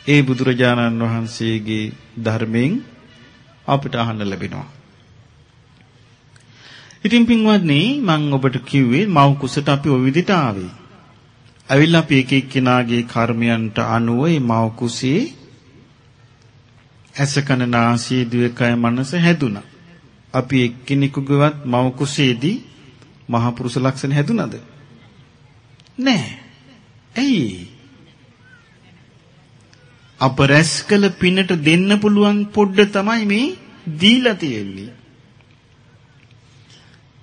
ඒ බුදුරජාණන් වහන්සේගේ ධර්මයෙන් අපිට අහන්න ලැබෙනවා. ඉතින් පින්වත්නි මම ඔබට කිව්වේ මව් කුසට අපි ওই විදිහට ආවේ. ඇවිල්ලා අපි එක එක්කෙනාගේ කර්මයන්ට අනුව මේ මව් කුසේ ඇස කන නාසය දිවකය මනස හැදුනා. අපි එක්කෙනෙකුගේවත් මව කුසේදී මහ පුරුෂ ලක්ෂණ හැදුනද? නෑ. ඇයි? අප රැස්කල පිනට දෙන්න පුළුවන් පොඩ්ඩ තමයි මේ දීලා තියෙන්නේ.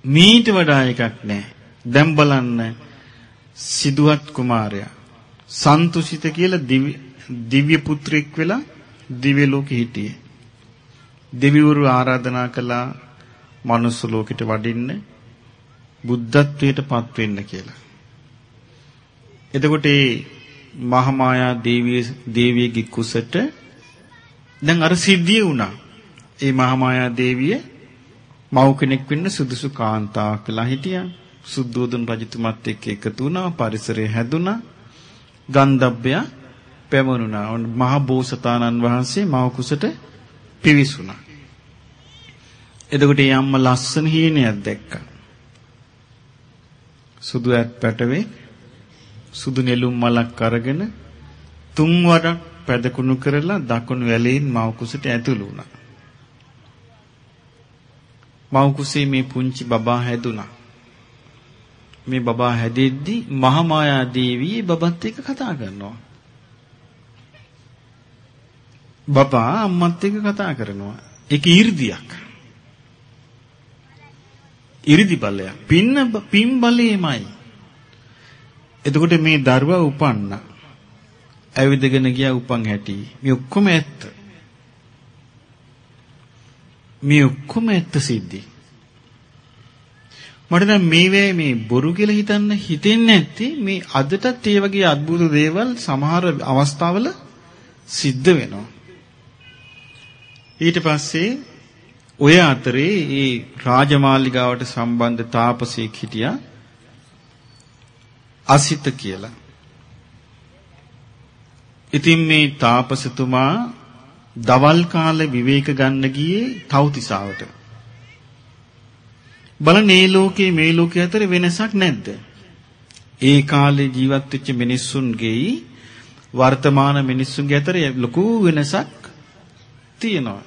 මීට වඩා එකක් නෑ. දැන් බලන්න සිදුවත් කුමාරයා සන්තුෂිත කියලා දිව්‍ය පුත්‍රෙක් වෙලා දිව්‍ය ලෝකෙ හිටියේ. දෙවිවරු ආරාධනා කළා මනුස්ස ලෝකෙට වඩින්න බුද්ධත්වයට පත් වෙන්න කියලා. එතකොට මේ මහමායා දේවිය දේවියගේ කුසට දැන් අර සිද්ධිය වුණා. ඒ මහමායා දේවිය මව් කෙනෙක් වෙන්න සුදුසු කාන්තාවක් වෙලා හිටියා. සුද්ධෝදන රජතුමත් එක්ක එකතු වුණා, පරිසරය හැදුනා. ගන්ධබ්බයා පැමුණුණා. මහ බෝසතාණන් වහන්සේ මව කුසට පිවිසුණා. එතකොට ඒ අම්මා ලස්සන හීනයක් දැක්කා. සුදු ඇත් පැටවේ සුදු නෙළුම් මලක් අරගෙන තුන් වරක් පැදකුණු කරලා දකුණු වැලෙන් මව කුසට ඇතුළු වුණා. මව කුසේ මේ පුංචි බබා හැදුනා. මේ බබා හැදෙද්දි මහමායා දේවිය බබත් එක්ක කතා කරනවා. බබා අම්මත් එක්ක කතා කරනවා. ඒක 이르දියක්. 이르දි බලයක්. පින්න පින් බලයමයි. එතකොට මේ දරුවා උපන්න. ඇවිදගෙන ගියා උපන් හැටි. මේ ඔක්කොම ඇත්ත. මේ ඔක්කොම ඇත්ත සිද්ධි. මට දැන් මේ වේ මේ බොරු කියලා හිතන්න හිතෙන්නේ නැත්තේ මේ අදටත් ඒ වගේ අద్భుත දේවල් සමහර අවස්ථාවල සිද්ධ වෙනවා. ඊට පස්සේ ඔය අතරේ ඒ රාජමාලිගාවට සම්බන්ධ තාපසයෙක් හිටියා අසිත කියලා. ඉතින් මේ තාපසතුමා දවල් කාලේ විවේක ගන්න ගියේ තව්තිසාවට. බලන්න මේ ලෝකේ මේ ලෝකයේ අතර වෙනසක් නැද්ද? ඒ කාලේ ජීවත් වෙච්ච මිනිස්සුන්ගේ වර්තමාන මිනිස්සුන්ගේ අතර ලොකු වෙනසක් තියෙනවා.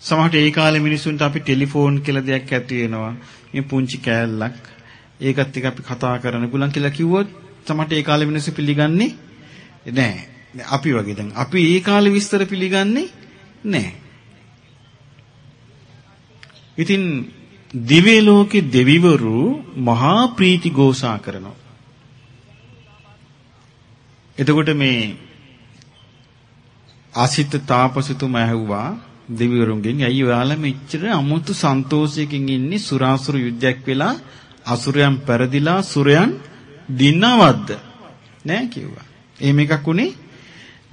සමහරට ඒ කාලේ මිනිස්සුන්ට අපි ටෙලිෆෝන් කියලා දෙයක් ඇති වෙනවා. මේ පුංචි කෑල්ලක්. ඒකත් එක්ක අපි කතා කරන්න පුළුවන් කියලා කිව්වොත් සමහරට ඒ කාලේ මිනිස්සු පිළිගන්නේ නැහැ. අපි වගේ දැන් අපි ඒ කාලේ විස්තර පිළිගන්නේ නැහැ. ඉතින් දිව්‍ය ලෝකේ දෙවිවරු මහා ප්‍රීති ഘോഷා කරනවා. එතකොට මේ ආසිත තාපසතුමා ඇහුවා දෙවිවරුන්ගෙන් ඇයි ඔයාලා මෙච්චර අමුතු සන්තෝෂයකින් ඉන්නේ සුරාසුර යුද්ධයක් වෙලා අසුරයන් පෙරදිලා සුරයන් දින්නවද්ද නෑ කිව්වා. එහෙම එකක් උනේ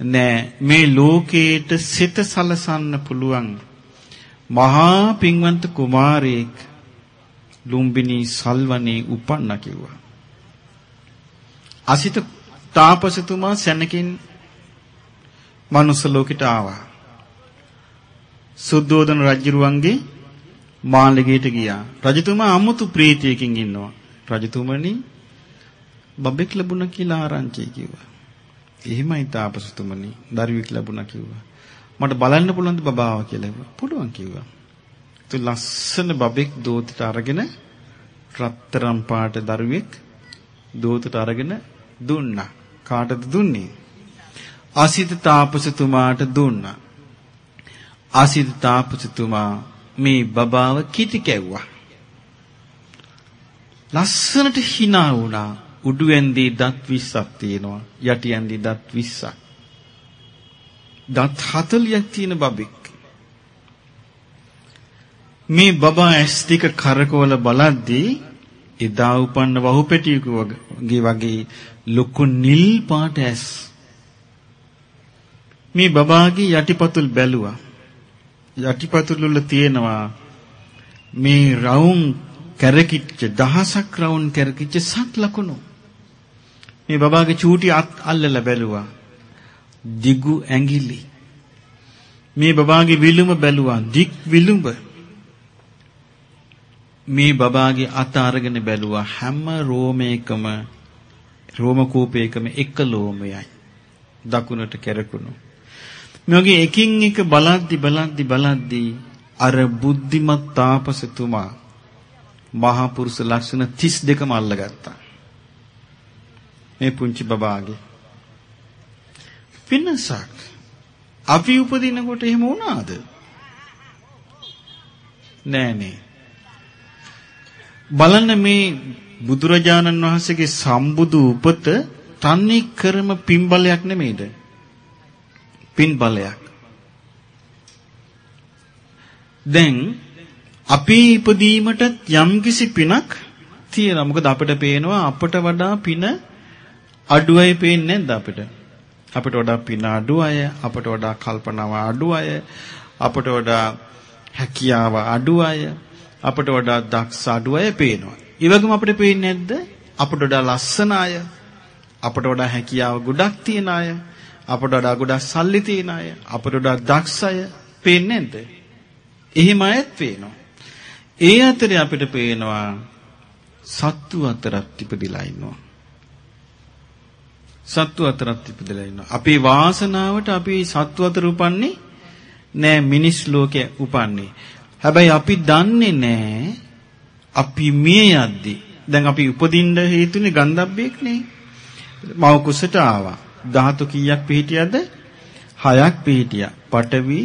නෑ මේ ලෝකේට සිත සලසන්න පුළුවන් මහා පින්වන්ත කුමාරයෙක් ලුම්බිනි සල්වනේ උපන්න කිව්වා. අසිත තාපසතුමා සැනකින් මනුස්ස ලෝකෙට ආවා. සුද්ධෝදන රජුරුවන්ගේ මාළිගයට ගියා. රජතුමා අමුතු ප්‍රීතියකින් ඉන්නවා. රජතුමනි බබෙක් ලැබුණා කියලා ආරංචි කිව්වා. එහෙමයි තාපසතුමනි දරුවෙක් ලැබුණා කිව්වා. මට බලන්න පුළුවන්ද බබාව කියලා. පුළුවන් කිව්වා. ඒ ලස්සන බබෙක් දෝතට අරගෙන රත්තරම් පාට දරුවෙක් දෝතට අරගෙන දුන්නා. කාටද දුන්නේ? ආසිත තාපසතුමාට දුන්නා. ආසිත තාපසතුමා මේ බබාව කිටි කැව්වා. ලස්සනට hina වුණා. උඩු ඇන්දී දත් 20ක් තියෙනවා. යටි ඇන්දී දත් 20ක්. දත් 40ක් තියෙන බබෙක්. මේ බබා ඇස් ටික කරකවල බලද්දී එදා උපන්න වහුපැටියෙකුගේ වගේ ලොකු නිල් පාට ඇස් මේ බබාගේ යටිපතුල් බැලුවා යටිපතුල් වල තියෙනවා මේ රවුම් කැරකිච්ච දහසක් රවුම් කැරකිච්ච සත් ලකුණු මේ බබාගේ චූටි අත් අල්ලලා බැලුවා. දිගු ඇඟිලි. මේ බබාගේ විලුඹ බැලුවා. දික් විලුඹ. මේ බබාගේ අත අරගෙන බැලුවා. හැම රෝමයකම රෝම කූපයකම එක ලෝමයයි. දකුණට කැරකුණු. මේ වගේ එකින් එක බලද්දි බලද්දි බලද්දි අර බුද්ධිමත් තාපසතුමා මහා පුරුෂ ලක්ෂණ 32ම අල්ලගත්තා. මේ පුංචි බබාගේ පින්නසක් අපි උපදිනකොට එහෙම වුණාද නෑ නේ බලන්න මේ බුදුරජාණන් වහන්සේගේ සම්බුදු උපත තන්නේ කරම පින්බලයක් නෙමෙයිද? පින්බලයක්. දැන් අපි ඉපදීමට යම්කිසි පිනක් තියෙනවා. මොකද අපිට පේනවා අපට වඩා පින අඩු අය පේන්නේ නැද්ද අපිට? අපිට වඩා පින අඩු අය, අපිට වඩා කල්පනාව අඩු අය, අපිට වඩා හැකියාව අඩු අය, අපට වඩා දක්ෂ අඩු අය පේනවා. ඒ වගේම අපිට පේන්නේ නැද්ද? අපට වඩා ලස්සන අය, අපට වඩා හැකියාව ගොඩක් තියෙන අය, අපට වඩා ගොඩක් සල්ලි තියෙන අය, අපට වඩා දක්ෂ අය පේන්නේ නැද්ද? එහෙම අයත් පේනවා. ඒ අතරේ අපිට පේනවා සත්තු අතරත් ඉපදිලා ඉන්නවා. සත්තු අතරත් ඉපදලා ඉන්නවා. අපේ වාසනාවට අපි සත්තු අතර උපන්නේ නෑ මිනිස් ලෝකේ උපන්නේ. හැබැයි අපි දන්නේ නැහැ අපි මිය යද්දි දැන් අපි උපදින්න හේතුනේ ගන්ධබ්බේක් නේ. මව කුසට ආවා. ධාතු කීයක් පිහිටියද? හයක් පිහිටියා. පඨවි,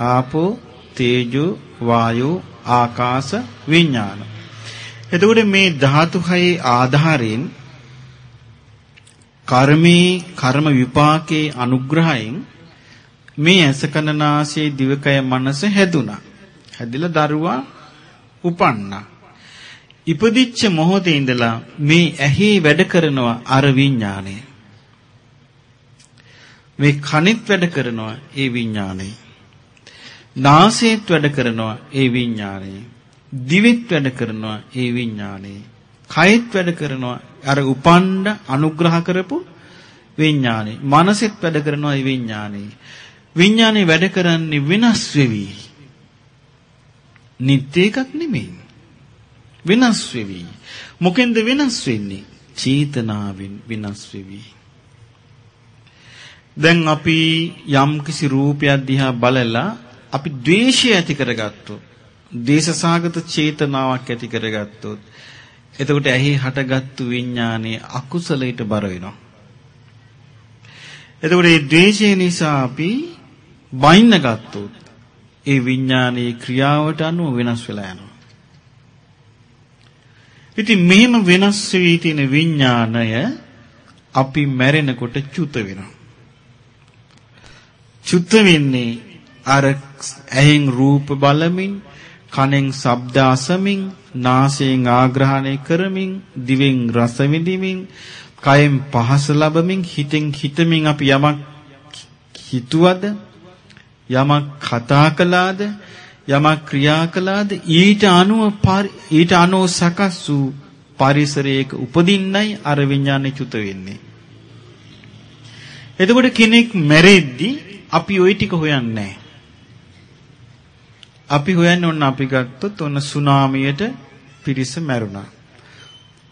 ආපෝ, තේජෝ, වායෝ, ආකාශ, විඥාන. එතකොට මේ ධාතු හයේ ආධාරයෙන් කර්මී කර්ම විපාකේ අනුග්‍රහයෙන් මේ ඇස කන නාසය දිවකය මනස හැදුනා. හැදිලා දරුවා උපන්නා. ඉපදිච්ච මොහොතේ ඉඳලා මේ ඇහි වැඩ කරනවා අර විඥාණය. මේ කනෙත් වැඩ කරනවා ඒ විඥාණය. නාසයේත් වැඩ කරනවා ඒ විඥාණය. දිවෙත් වැඩ කරනවා ඒ විඥාණය. කයෙත් වැඩ කරනවා අර උපණ්ඩ අනුග්‍රහ කරපු විඥාණය. මනසෙත් වැඩ කරනවා ඒ විඥාණය. විඥාණය වැඩ කරන්නේ වෙනස් වෙවි. නිත්‍ය එකක් නෙමෙයි. වෙනස් වෙවි. මොකෙන්ද වෙනස් වෙන්නේ? චේතනාවෙන් වෙනස් වෙවි. දැන් අපි යම් කිසි රූපයක් දිහා බලලා අපි ද්වේෂය ඇති කරගත්තොත්, දේශසහගත චේතනාවක් ඇති කරගත්තොත්, එතකොට ඇහි හටගත්තු විඥානයේ අකුසලයට බර වෙනවා. එතකොට මේ ද්වේෂය නිසා අපි බයින්න ගත්තොත් ඒ විඥානයේ ක්‍රියාවට අනුව වෙනස් වෙලා යනවා. ඉතින් මෙහෙම වෙනස් වෙවි තියෙන විඥාණය අපි මැරෙනකොට චුත වෙනවා. චුත වෙන්නේ අර ඇහෙන් රූප බලමින්, කනෙන් ශබ්ද අසමින්, නාසයෙන් ආග්‍රහණය කරමින්, දිවෙන් රස විඳිමින්, කයෙන් පහස ලබමින්, හිතෙන් හිතමින් අපි යමක් හිතුවද, යමක් කතා කළාද, යමක් ක්‍රියා කළාද ඊට අනුව ඊට අනුව සකස් වූ පරිසරයක උපදින්නයි අර විඥානේ චුත වෙන්නේ. එතකොට කෙනෙක් මැරෙද්දි අපි ওই ටික හොයන්නේ අපි හොයන්නේ ඔන්න අපි ගත්තොත් ඔන්න සුනාමියට පිරිස මැරුණා.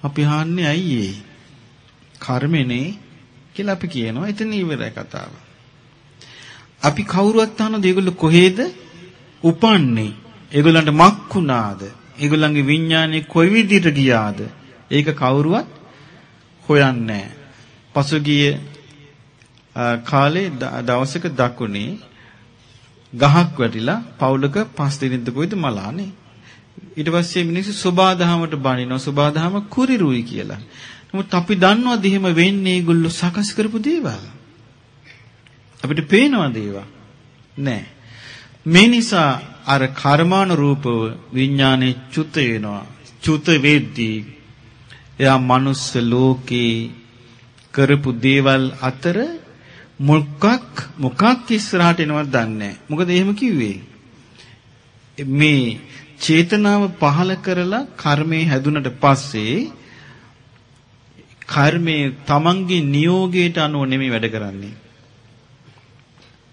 අපි අහන්නේ ඇයි ඒ? කර්මනේ කියලා අපි කියනවා. එතන ඉවරයි කතාව. අපි කවුරුවත් අහනද ඒගොල්ලෝ කොහේද උපන්නේ? ඒගොල්ලන්ට මක් වුණාද? ඒගොල්ලන්ගේ විඥානේ කොයි විදිහට ගියාද? ඒක කවුරුවත් හොයන්නේ නැහැ. පසුගිය කාලේ දවසක දකුණේ ගහක් වැටිලා පවුලක පස් දිනෙද්ද කොයිද මලානේ. ඊට පස්සේ මිනිස්සු සෝබාදහමට බනිනවා සෝබාදහම කුරිරුයි කියලා. නමුත් අපි දන්නවද එහෙම වෙන්නේ ඒගොල්ලෝ සකස් කරපු දේවල්? අපිට පේනවද ඒවා? නෑ. මේ නිසා අර කර්මානුරූපව විඥානේ චුත වෙනවා. චුත වෙද්දී එයා මනුස්ස ලෝකේ කරපු දේවල් අතර මොකක් මොකක් ඉස්සරහට එනවද දන්නේ නැහැ. මොකද එහෙම කිව්වේ? මේ චේතනාව පහල කරලා කර්මේ හැදුනට පස්සේ කර්මයේ තමන්ගේ නියෝගයට අනුව නෙමෙයි වැඩ කරන්නේ.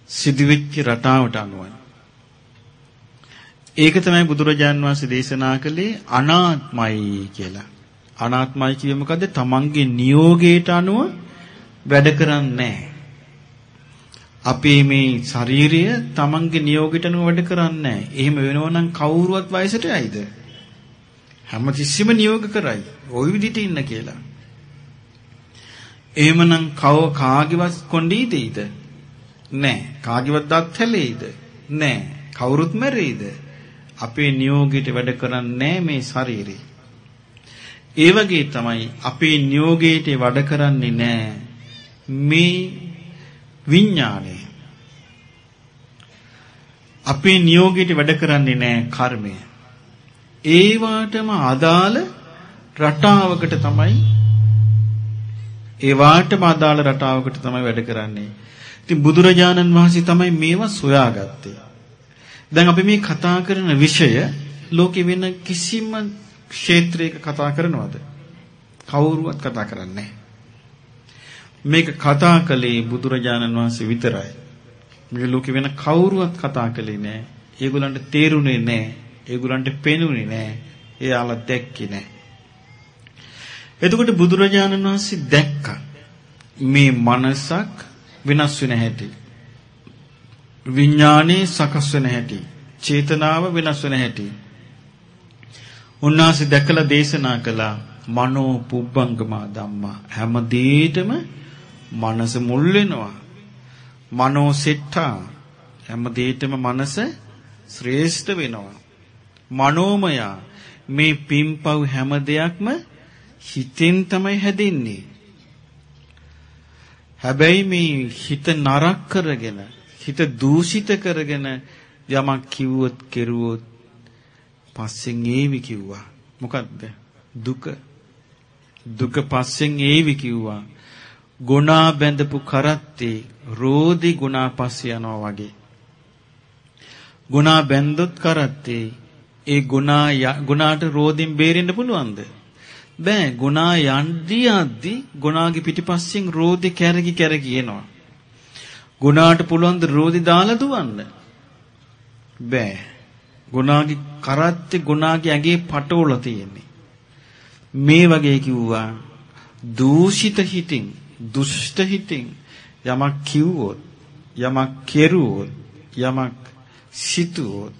සිදුවෙච්ච රටාවට අනුවයි. ඒක තමයි බුදුරජාන් වහන්සේ දේශනා කළේ අනාත්මයි කියලා. අනාත්මයි කියේ මොකද? තමන්ගේ නියෝගයට අනුව වැඩ කරන්නේ නැහැ. අපේ මේ ශරීරය තමන්ගේ නියෝගයට අනුව වැඩ කරන්නේ නැහැ. එහෙම වෙනවනම් කවුරුවත් වයසට යයිද? හැමතිස්සෙම නියෝග කරයි. ওই විදිහට ඉන්න කියලා. එහෙමනම් කව කාගේවත් කොණ්ඩී දෙයිද? නැහැ. කාගේවත් දත් හැලෙයිද? නැහැ. කවුරුත් මැරෙයිද? අපේ නියෝගයට වැඩ කරන්නේ මේ ශරීරය. ඒ වගේ තමයි අපේ නියෝගයට වැඩ කරන්නේ නැහැ මේ විඥානය. අපේ නියෝගයට වැඩ කරන්නේ නැහැ කර්මය. ඒ වාටම අදාළ රටාවකට තමයි ඒ වාටම අදාළ රටාවකට තමයි වැඩ කරන්නේ. ඉතින් බුදුරජාණන් වහන්සේ තමයි මේවා සොයාගත්තේ. දැන් අපි මේ කතා කරන විෂය ලෝකෙ වෙන කිසිම ක්ෂේත්‍රයක කතා කරනවද? කවුරුවත් කතා කරන්නේ නැහැ. මේක කතා කළේ බුදුරජාණන් වහන්සේ විතරයි. මේ ලෝකෙ වෙන කවුරුවත් කතා කළේ නෑ. ඒගොල්ලන්ට තේරුනේ නෑ. ඒගොල්ලන්ට පෙනුනේ නෑ. එයාලා දැක්කේ නෑ. එතකොට බුදුරජාණන් වහන්සේ දැක්කා මේ මනසක් වෙනස් වෙන හැටි. විඥානේ සකස් වෙන හැටි. චේතනාව වෙනස් වෙන හැටි. උන්වහන්සේ දැකලා දේශනා කළා මනෝ පුබ්බංගමා ධම්මා හැම දෙයකම මනස මුල් වෙනවා. මනෝ සෙට්ටා හැම දෙයකම මනස ශ්‍රේෂ්ඨ වෙනවා. මනෝමය මේ පිම්පව් හැම දෙයක්ම හිතෙන් තමයි හැදෙන්නේ. හැබැයි මේ හිත නරක කරගෙන හිත දූෂිත කරගෙන යමක් කිව්වොත් කෙරුවොත් පස්සෙන් ඒවි කිව්වා. මොකද්ද? දුක. දුක පස්සෙන් ඒවි කිව්වා. ගුණා බැඳපු කරත්තේ රෝදි ගුණා පස්සේ යනවා වගේ. ගුණා බැඳොත් කරත්තේ ඒ ගුණා ගුණාට රෝදින් බේරෙන්න පුළුවන්ද? බෑ ගුණා යන්දී යද්දි ගුණාගේ පිටිපස්සෙන් රෝදි කැරකි කැරකි එනවා. ගුණාට පුළුවන් ද රෝදි දාලා දුවන්න? බෑ. ගුණාගේ කරත්තේ ගුණාගේ ඇඟේ පටවල තියෙන්නේ. මේ වගේ කිව්වා දූෂිත හිතින් දුෂ්ට හිතින් යමක් කිව්වොත් යමක් කෙරුවොත් යමක් සිතුවොත්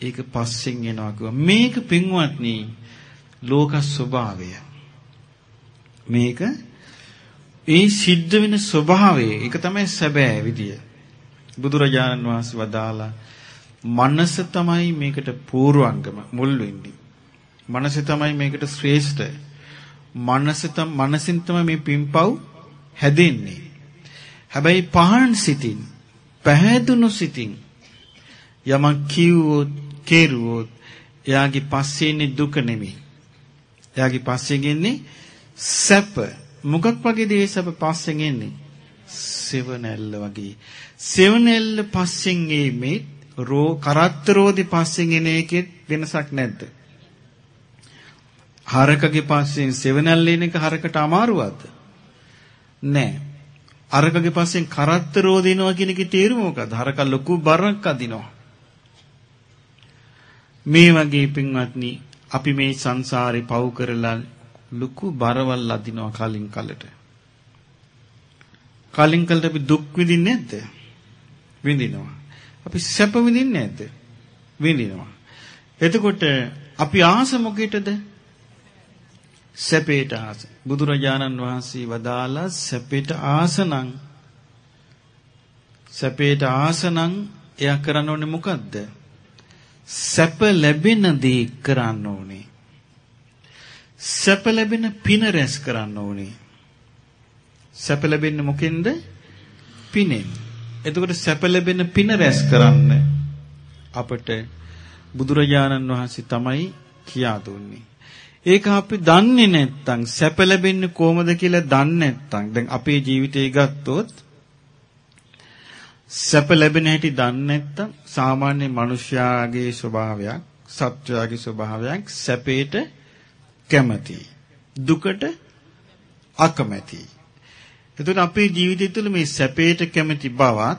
ඒක පස්සෙන් එනවා කිව්වා මේක පින්වත්නි ලෝක ස්වභාවය මේක ඒ සිද්ධ වෙන ස්වභාවය ඒක තමයි සැබෑ විදිය. බුදුරජාණන් වහන්සේ වදාලා මනස තමයි මේකට පූර්වංගම මුල් වෙන්නේ. මනස තමයි මේකට ශ්‍රේෂ්ඨ. මනස තම මනසින් තමයි මේ පිම්පව් හැදෙන්නේ. හැබැයි පහන් සිතින් පැහැදුණු සිතින් යමක් කිව්වොත් කෙරුවොත් එයාගේ පස්සේ ඉන්නේ දුක නෙමෙයි. එයාගේ පස්සෙන් එන්නේ සැප. මොකක් වගේද ඒ සැප පස්සෙන් එන්නේ? සෙවණැල්ල වගේ. සෙවණැල්ල පස්සෙන් එීමේ රෝ කරත්තරෝදි පස්සෙන් එන එකෙත් වෙනසක් නැද්ද? හරකගේ පස්සෙන් සෙවණැල්ල එන එක හරකට අමාරුවක්ද? නෑ. අරකගේ පස්සෙන් කරත්තරෝදි එනවා කියන එකේ තේරුම මොකක්ද? හරක ලොකු බරක් අදිනවා. මේ වගේ පින්වත්නි අපි මේ සංසාරේ පව් කරලා ලুকু බරවල් අදිනවා කලින් කලට. කලින් කලට අපි දුක් විඳින්නේ නැද්ද? විඳිනවා. අපි සැප විඳින්නේ නැද්ද? විඳිනවා. එතකොට අපි ආස මොකේටද? සැපේට ආස. බුදුරජාණන් වහන්සේ වදාලා සැපේට ආසනම් සැපේට ආසනම් එයා කරන්න ඕනේ මොකද්ද? සැප ලැබෙන දේ කරන්න ඕනේ. සැප ලැබෙන පින රැස් කරන්න ඕනේ. සැප ලැබෙන්නේ මොකෙන්ද? පිනෙන්. එතකොට සැප ලැබෙන පින රැස් කරන්න අපට බුදුරජාණන් වහන්සේ තමයි කියා දුන්නේ. ඒක අපි දන්නේ නැත්නම් සැප ලැබෙන්නේ කොහොමද කියලා දන්නේ නැත්නම් දැන් අපේ ජීවිතය ගත්තොත් සැප ලැබෙන හැටි දන්නේ නැත්නම් සාමාන්‍ය මිනිස්යාගේ ස්වභාවයක් සත්වයාගේ ස්වභාවයක් සැපේට කැමති දුකට අකමැති. එතකොට අපේ ජීවිතය තුළ මේ සැපේට කැමති බවත්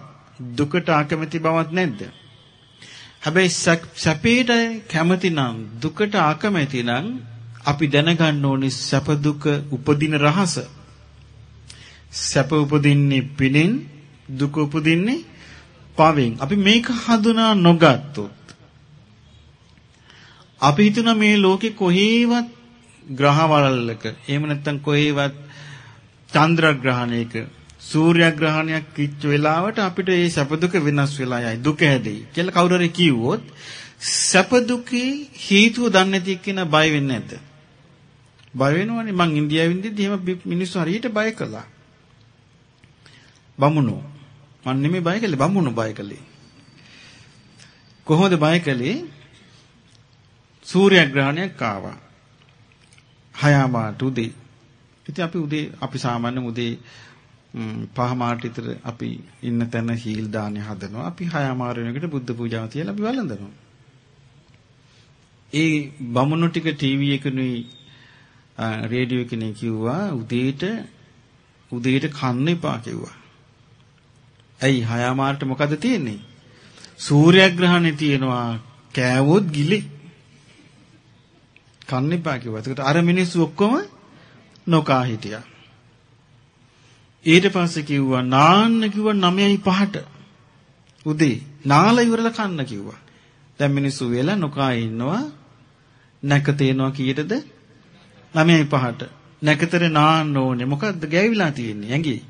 දුකට අකමැති බවත් නැද්ද? හැබැයි සැපේට කැමති නම් දුකට අකමැති නම් අපි දැනගන්න ඕනේ සැප දුක උපදින රහස සැප උපදින්නේ පිනෙන් දුක උපදින්නේ පවෙන්. අපි මේක හඳුනා නොගත්තොත් අපි හිතන මේ ලෝකේ කොහේවත් ග්‍රහවලල්ලක එහෙම නැත්නම් කොහේවත් චන්ද්‍රග්‍රහණයක සූර්යග්‍රහණයක් කිච්ච වෙලාවට අපිට මේ සැප දුක වෙනස් වෙලා යයි දුක හැදෙයි කියලා කවුරු හරි කිව්වොත් සැප දුකේ හේතුව දන්නේ නැති එක්කෙනා බය වෙන්නේ නැද්ද? බය වෙනවනේ මං ඉන්දියාවෙ ඉඳිද්දි එහෙම මිනිස්සු හරියට බය කළා. බමුණෝ මන් නෙමෙයි බය කළේ බම්මුණු බය කළේ. කොහොමද බය කළේ? සූර්යග්‍රහණයක් ආවා. හයමාට උදේ. ඉතින් අපි උදේ අපි සාමාන්‍යයෙන් උදේ පහමාට විතර අපි ඉන්න තැන හීල් දාන්නේ හදනවා. අපි හයමාර වෙනකොට බුද්ධ පූජාව තියලා අපි වළඳනවා. ඒ බමුණු ටික ටීවී එකනේ රේඩියෝ එකනේ කිව්වා උදේට උදේට කන්න එපා කිව්වා. ඇයි හයාමාරට මොකද තියෙන්නේ? සූර්යග්‍රහණේ තියෙනවා කෑවොත් ගිලි. කන්න එපා කිව්වා. ඒකට අර මිනිස්සු ඔක්කොම නොකා හිටියා. ඊට පස්සේ කිව්වා නාන්න කිව්වා 9යි 5ට. උදේ නාලා ඉවරලා කන්න කිව්වා. දැන් මිනිස්සු වෙලා නොකා ඉන්නවා. නැක තේනවා කීයටද? 9යි 5ට. නැකතර නාන්න ඕනේ. මොකද්ද ගෑවිලා තියෙන්නේ? ඇඟේ.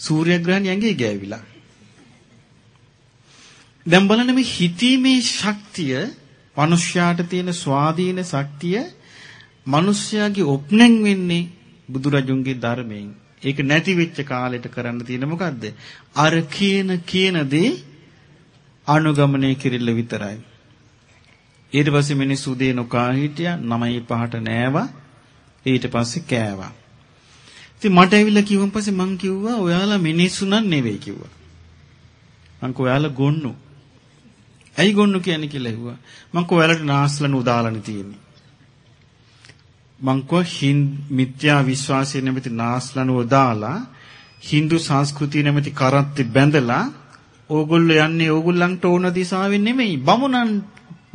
සූර්යග්‍රහණය ඇඟේ ගෑවිලා. දැන් බලන්න මේ හිතීමේ ශක්තිය මිනිස්යාට තියෙන ස්වාධීන ශක්තිය මිනිස්යාගේ ඔප්නෙන් වෙන්නේ බුදුරජුන්ගේ ධර්මයෙන්. ඒක නැති වෙච්ච කාලෙට කරන්න තියෙන මොකද්ද? අර කියන කියන දේ අනුගමනය කිරිල්ල විතරයි. ඊට පස්සේ මිනිස්සු උදේ නොකා හිටියා 9:05ට නෑවා. ඊට පස්සේ කෑවා. ඉතින් මට ඇවිල්ලා කිව්වන් පස්සේ මං කිව්වා ඔයාලා මිනිස්සු නන් නෙවෙයි කිව්වා. මං කොයාලා ගොන්නු. ඇයි ගොන්නු කියන්නේ කියලා ඇහුවා. මං කොයාලට නාස්ලන උදාලන තියෙන්නේ. මං කෝ හින් මිත්‍යා විශ්වාසය නැමැති නාස්ලන උදාලා Hindu සංස්කෘතිය නැමැති කරත්ති බැඳලා ඕගොල්ලෝ යන්නේ ඕගොල්ලන්ට ඕන දිශාවෙන් නෙමෙයි බමුණන්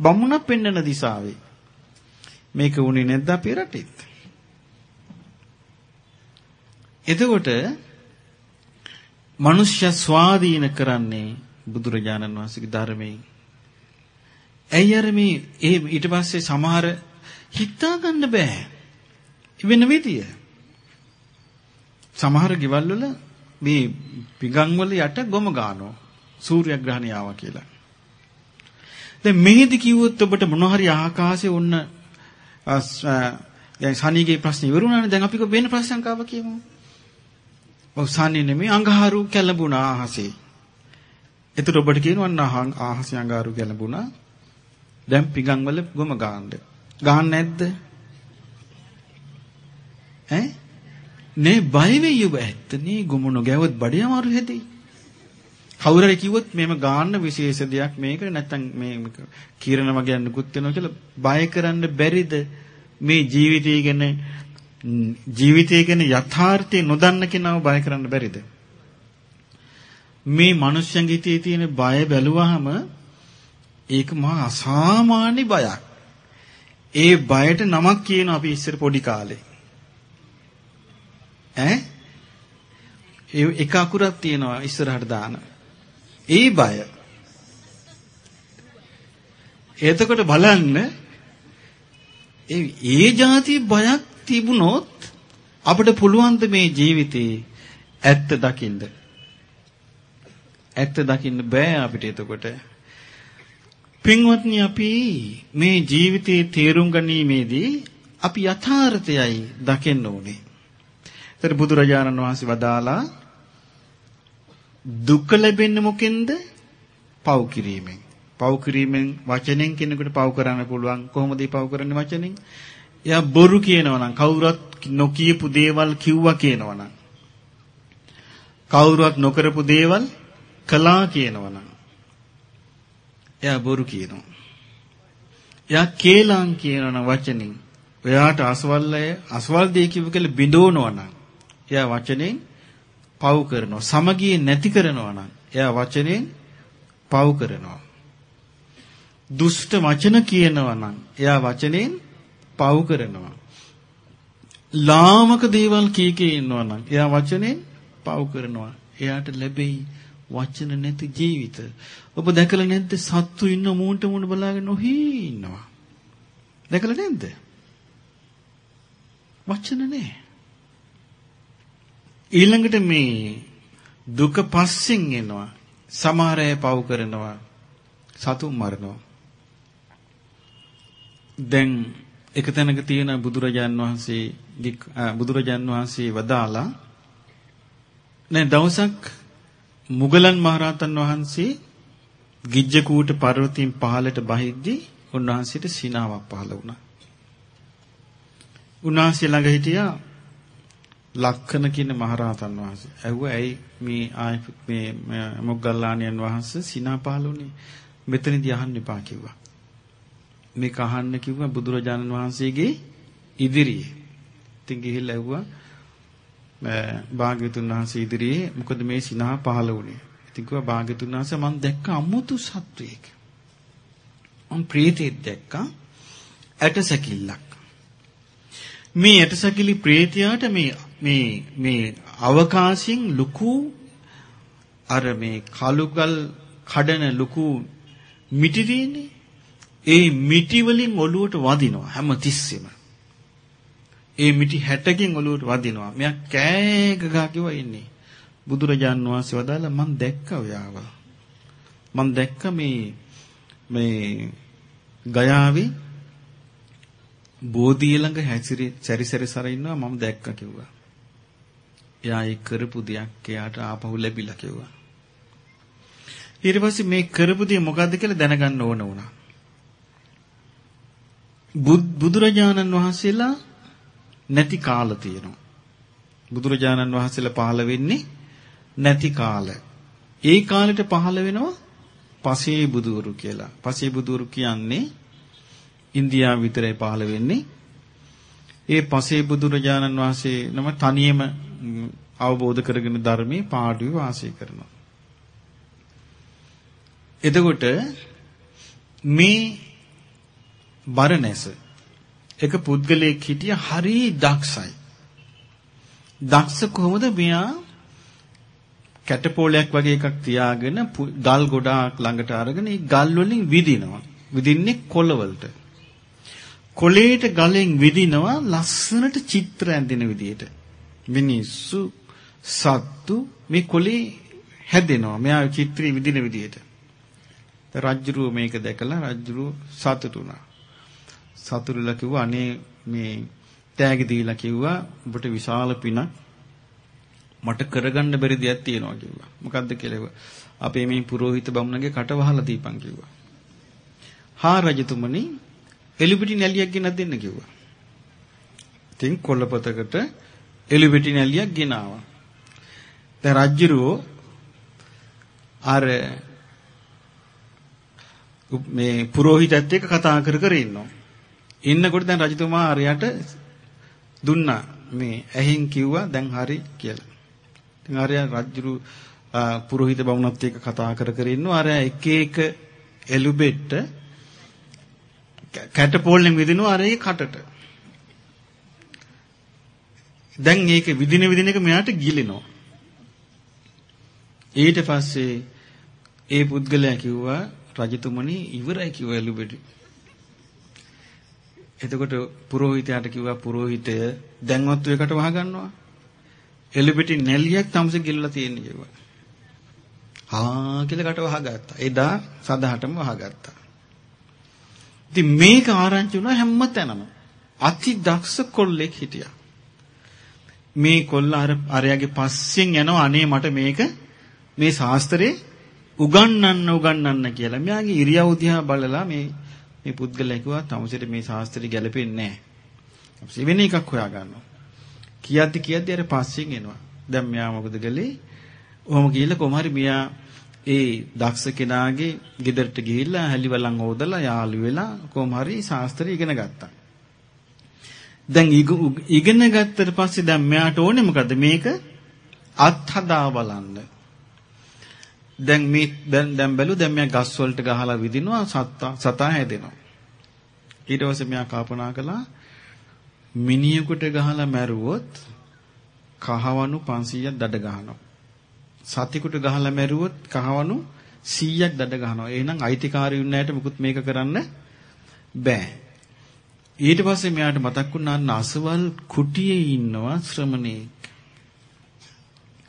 බමුණ පෙන්වන දිශාවේ. මේක උනේ නැද්ද අපේ රටෙත්? එතකොට මනුෂ්‍ය ස්වාධීන කරන්නේ බුදුරජාණන් වහන්සේගේ ධර්මයෙන්. ඇයි අර මේ ඒ ඊට පස්සේ සමහර හිතා ගන්න බෑ. වෙන විදිය. සමහර ගෙවල් වල මේ පිගන් වල යට ගොම ගන්නවා. සූර්යග්‍රහණය ආවා කියලා. දැන් මෙහෙදි කිව්වොත් ඔබට මොන හරි ආකාශයේ ඔන්න දැන් සනීගේ ප්‍රශ්නේ ඉවරුණානේ දැන් අපි කො වෙන ප්‍රශ්නයක් ආවා කියමු. ඔව් සනී නෙමෙයි අඟහරු කැළඹුණා අහසේ. එතකොට ඔබට කියනවා අහසේ අඟහරු කැළඹුණා. දැන් පිගන් වල ගොම ගාන්න. ගහන්න නැද්ද? ඈ නේ බය වෙයි ඔබ ඇත්තනේ ගොමුණ ගැවුවත් බඩේ අමාරු හැදෙයි. කවුරු හරි කිව්වොත් මේම ගාන්න විශේෂ දෙයක් මේක නැත්තම් මේ කීරණ වගේ යන්නකුත් වෙනවා කියලා බය කරන්න බැරිද මේ ජීවිතය ගැන ජීවිතය ගැන යථාර්ථය නොදන්න කෙනාව බය කරන්න බැරිද මේ මිනිස්යන්ගේ හිතේ තියෙන බය බැලුවාම ඒක මහා අසාමාන්‍ය බයක් ඒ බයට නමක් කියනවා අපි ඉස්සර පොඩි කාලේ ඈ ඒ එක අකුරක් තියෙනවා ඉස්සරහට දාන. ඒ බය. එතකොට බලන්න ඒ ඒ જાති බයක් තිබුණොත් අපිට පුළුවන් මේ ජීවිතේ ඇත්ත දකින්න. ඇත්ත දකින්න බෑ අපිට එතකොට. පින්වත්නි අපි මේ ජීවිතේ තේරුම් ගැනීමේදී අපි යථාර්ථයයි දකින්න ඕනේ. ඒතර බුදුරජාණන් වහන්සේ වදාලා දුක ලැබෙන්නේ මොකෙන්ද? පව් කිරීමෙන්. පව් කිරීමෙන් වචනෙන් කෙනෙකුට පව් කරන්න පුළුවන්. කොහොමද පව් කරන්නේ වචනෙන්? එයා බොරු කියනවා නම් කවුරුත් නොකියපු දේවල් කිව්වා කියනවා නම් කවුරුත් නොකරපු දේවල් කළා කියනවා නම් එයා බොරු කියනවා. එයා කේලම් කියනවා වචනෙන්. ඔයාට අසවල්ලය අසවල් දෙය කිව්ව කියලා බිඳවනවා නම් එයා වචනෙන් පව් කරනවා. සමගිය නැති කරනවා නම් එයා වචනෙන් පව් කරනවා. දුෂ්ට වචන කියනවා නම් එයා වචනෙන් පව් කරනවා. ලාමක දේවල් කී කී ඉන්නවා නම් එයා වචනෙන් පව් කරනවා. එයාට ලැබෙයි වචන නැති ජීවිත. ඔබ දැකලා නැද්ද සත්තු ඉන්න මූන්ට මූණ බලාගෙන ඔහි ඉන්නවා. දැකලා නැද්ද? වචන නැහැ. ඊළඟට මේ දුක පස්සෙන් එනවා. සමහර අය පව් කරනවා. සතුන් මරනවා. දැන් එක තැනක තියෙන බුදුරජාන් වහන්සේ බුදුරජාන් වහන්සේ වදාලා නෑ දවසක් මුගලන් මහරහතන් වහන්සේ ගිජ්ජකූට පර්වතයෙන් පහළට බහිද්දී උන්වහන්සේට සිනාවක් පහළ වුණා. උන්වහන්සේ ළඟ හිටියා ලක්කන කියන මහරහතන් වහන්සේ. ඇහුවා ඇයි මේ ආය මේ මොග්ගල්ලාණන් වහන්සේ සිනා පහළුනේ මෙතනදී අහන්න එපා කිව්වා. මේක අහන්න කිව්වා බුදුරජාණන් වහන්සේගේ ඉදිරියේ. ඉතින් ගිහිල්ලා ඇහුවා භාග්‍යතුන් වහන්සේ ඉදිරියේ මොකද මේ සිනා පහළ වුනේ. ඉතින් කිව්වා භාග්‍යතුන් වහන්සේ මම දැක්ක අමුතු සත්වයෙක්. මම ප්‍රීතියක් දැක්කා. ඇටසැකිල්ලක්. මේ ඇටසැකිලි ප්‍රේතයාට මේ මේ මේ අවකාශයෙන් ලুকু අර මේ කලුගල් කඩන ලুকු මිටි තියෙන්නේ ඒ මිටි වලින් ඔලුවට වදිනවා හැම තිස්සෙම. ඒ මිටි 60කින් ඔලුවට වදිනවා. මෙයා කෑග ගා කිව්වා ඉන්නේ. බුදුරජාන් වහන්සේ වදාලා මම දැක්කා ඔයාව. මම දැක්ක මේ මේ ගයාවේ බෝධිය ළඟ හැසිරි සැරිසැරිසර ඉන්නවා මම දැක්කා කිව්වා. එයා ඒ කරපු දෙයක් එයාට ආපහු ලැබිලා කිව්වා. ඊට පස්සේ මේ කරපු දේ මොකද්ද කියලා දැනගන්න ඕන වුණා. බුදුරජාණන් වහන්සේලා නැති කාල තියෙනවා. බුදුරජාණන් වහන්සේලා පහළ වෙන්නේ නැති කාල. ඒ කාලෙට පහළ වෙනවා පසේ බුදුවරු කියලා. පසේ බුදුවරු කියන්නේ ඉන්දියාව විතරයි පහළ වෙන්නේ. ඒ පසේ බුදුරජාණන් වහන්සේ නම තනියම අවබෝධ කරගෙන ධර්මයේ පාඩුවේ වාසය කරනවා. එතකොට මේ බරණැස එක පුද්ගලයෙක් හිටිය හරි දක්ෂයි. දක්ෂ කොහොමද මෙයා කැටපෝලයක් වගේ එකක් තියාගෙන ගල් ගොඩාක් ළඟට අරගෙන ඒ ගල් වලින් විදිනවා. විදින්නේ කොළ වලට. කොළේට ගලෙන් විදිනවා ලස්සනට චිත්‍ර ඇඳින විදියට. මිනිස්සු සත්තු මේ කොලේ හැදෙනවා. මෙයා චිත්‍රය විදින විදියට. රජ්ජුරුව මේක දැකලා රජ්ජුරුව සතුටු වුණා. සතුරුලා කිව්වා අනේ මේ තෑගි දීලා කිව්වා ඔබට විශාල පිනක් මට කරගන්න බැරි දෙයක් තියෙනවා කිව්වා. මොකද්ද කියලා අපේ මේ පුරোহিত බමුණගේ කට වහලා දීපන් කිව්වා. හා රජතුමනි එලිබිටි නැලියක් ගෙනත් දෙන්න කිව්වා. ඉතින් කොළපතකට එලිබිටි නැලියක් ගෙනාවා. දැන් රජුරෝ අර මේ පුරোহিতත් එක්ක කතා කර කර ඉන්නවා. ඉන්නකොට දැන් රජතුමා අරයට දුන්නා මේ ඇහින් කිව්වා දැන් හරි කියලා. ඉතින් ආර්ය රජුරු පුරোহিত බමුණත් එක්ක කතා කර කර ඉන්නවා. ආර්ය එක එක එළුබෙට්ට කැටපෝල්ෙන් විදිනවා ආර්යගේ කටට. දැන් මේක විදින විදින එක මෙයාට ගිලිනවා. ඊට පස්සේ ඒ පුද්ගලයා කිව්වා රජතුමනි ඉවරයි කිව්වා එළුබෙටි. එතකොට පුරোহিතයාට කිව්වා පුරোহিතය දැන්වත් එකට වහ ගන්නවා. එළුපිටි නැලියක් තමස ගිල්ලලා තියෙන කිව්වා. හා කියලා කට වහගත්තා. එදා සදහටම වහගත්තා. ඉතින් මේක ආරංචි වුණා හැම තැනම. අති දක්ෂ කොල්ලෙක් හිටියා. මේ කොල්ල අර අරයාගේ පස්සෙන් යනවා අනේ මට මේක මේ ශාස්ත්‍රේ උගන්වන්න උගන්වන්න කියලා. මෙයාගේ ඉරියව් දිහා බලලා මේ මේ පුද්ගලයා කිව්වා තමසෙට මේ ශාස්ත්‍රය ගැලපෙන්නේ නැහැ. අපි වෙන එකක් හොයා ගන්නවා. කියද්දි කියද්දි අර පස්සෙන් එනවා. දැන් මෙයා මොකද කළේ? ඔහොම ගිහිල්ලා කොහොම හරි මෙයා ඒ දක්ෂ කෙනාගේ ගෙදරට ගිහිල්ලා හැලිවලන් හොදලා යාළු වෙලා කොහොම හරි ශාස්ත්‍රය ඉගෙන ගත්තා. දැන් ඉගෙන ගත්තට පස්සේ දැන් මෙයාට ඕනේ මොකද මේක අත්හදා බලන්න. දැන් මේ දැන් දැන් බැලු දැන් මෙයා ගස් වලට ගහලා විදිනවා සතා සතා හැදෙනවා. ඊට පස්සේ මෙයා කල්පනා කළා මිනිහෙකුට ගහලා මැරුවොත් කහවණු 500ක් දඩ ගහනවා. සතිකුට ගහලා මැරුවොත් කහවණු 100ක් දඩ ගහනවා. එහෙනම් අයිතිකාරයුන් නැයට මුකුත් මේක කරන්න බෑ. ඊට පස්සේ මෙයාට මතක් වුණා අසවල් කුටියේ ඉන්නවා ශ්‍රමණේක්.